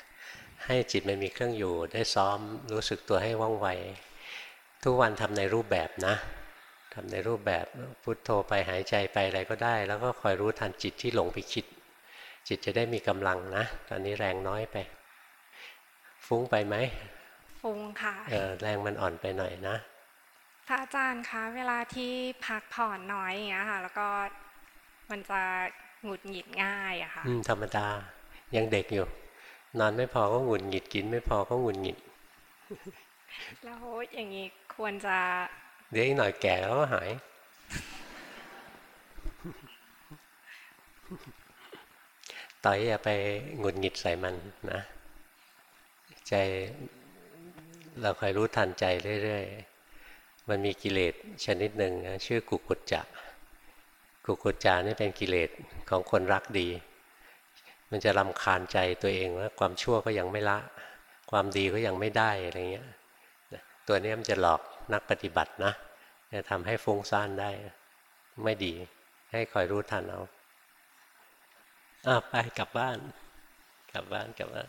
S1: ให้จิตมันมีเครื่องอยู่ได้ซ้อมรู้สึกตัวให้ว่องไวทุกวันทำในรูปแบบนะทำในรูปแบบพุทโธไปหายใจไปอะไรก็ได้ แล้วก็คอยรู้ทันจิตที่หลงไปคิด จิตจะได้มีกำลังนะ ตอนนี้แรงน้อยไป ฟุ้งไปไหม
S20: ฟุ้งค่ะ
S1: เออแรงมันอ่อนไปหน่อยนะ
S20: พระอาจารย์คะเวลาที่พักผ่อนน้อยอย่างเงี้ยค่ะ แล้วก็มันจะหงุดหงิดง่ายอะค่ะ
S1: อืมธรรมดายังเด็กอยู่ นอนไม่พอก็หงุดหงิดกิน ไม่พอก็หงุดหงิด
S20: แล้วอย่างนี้ควรจะ
S1: เดี๋ยวอีกหน่อยแก่แล้วก็หาย ต่อยอย่าไปหงุดหงิดใส่มันนะ ใจเราคอยรู้ทันใจเรื่อยๆ มันมีกิเลสชนิดหนึ่งนะชื่อกุกุจจะกุกุจจานี่เป็นกิเลสของคนรักดี มันจะรำคาญใจตัวเองว่าความชั่วก็ยังไม่ละ ความดีก็ยังไม่ได้อะไรเงี้ยตัวนี้มันจะหลอกนักปฏิบัตินะจะทำให้ฟุ้งซ่านได้ ไม่ดี ให้คอยรู้ทันเอาอ้าไปกลับบ้าน กลับบ้านกลับบ้าน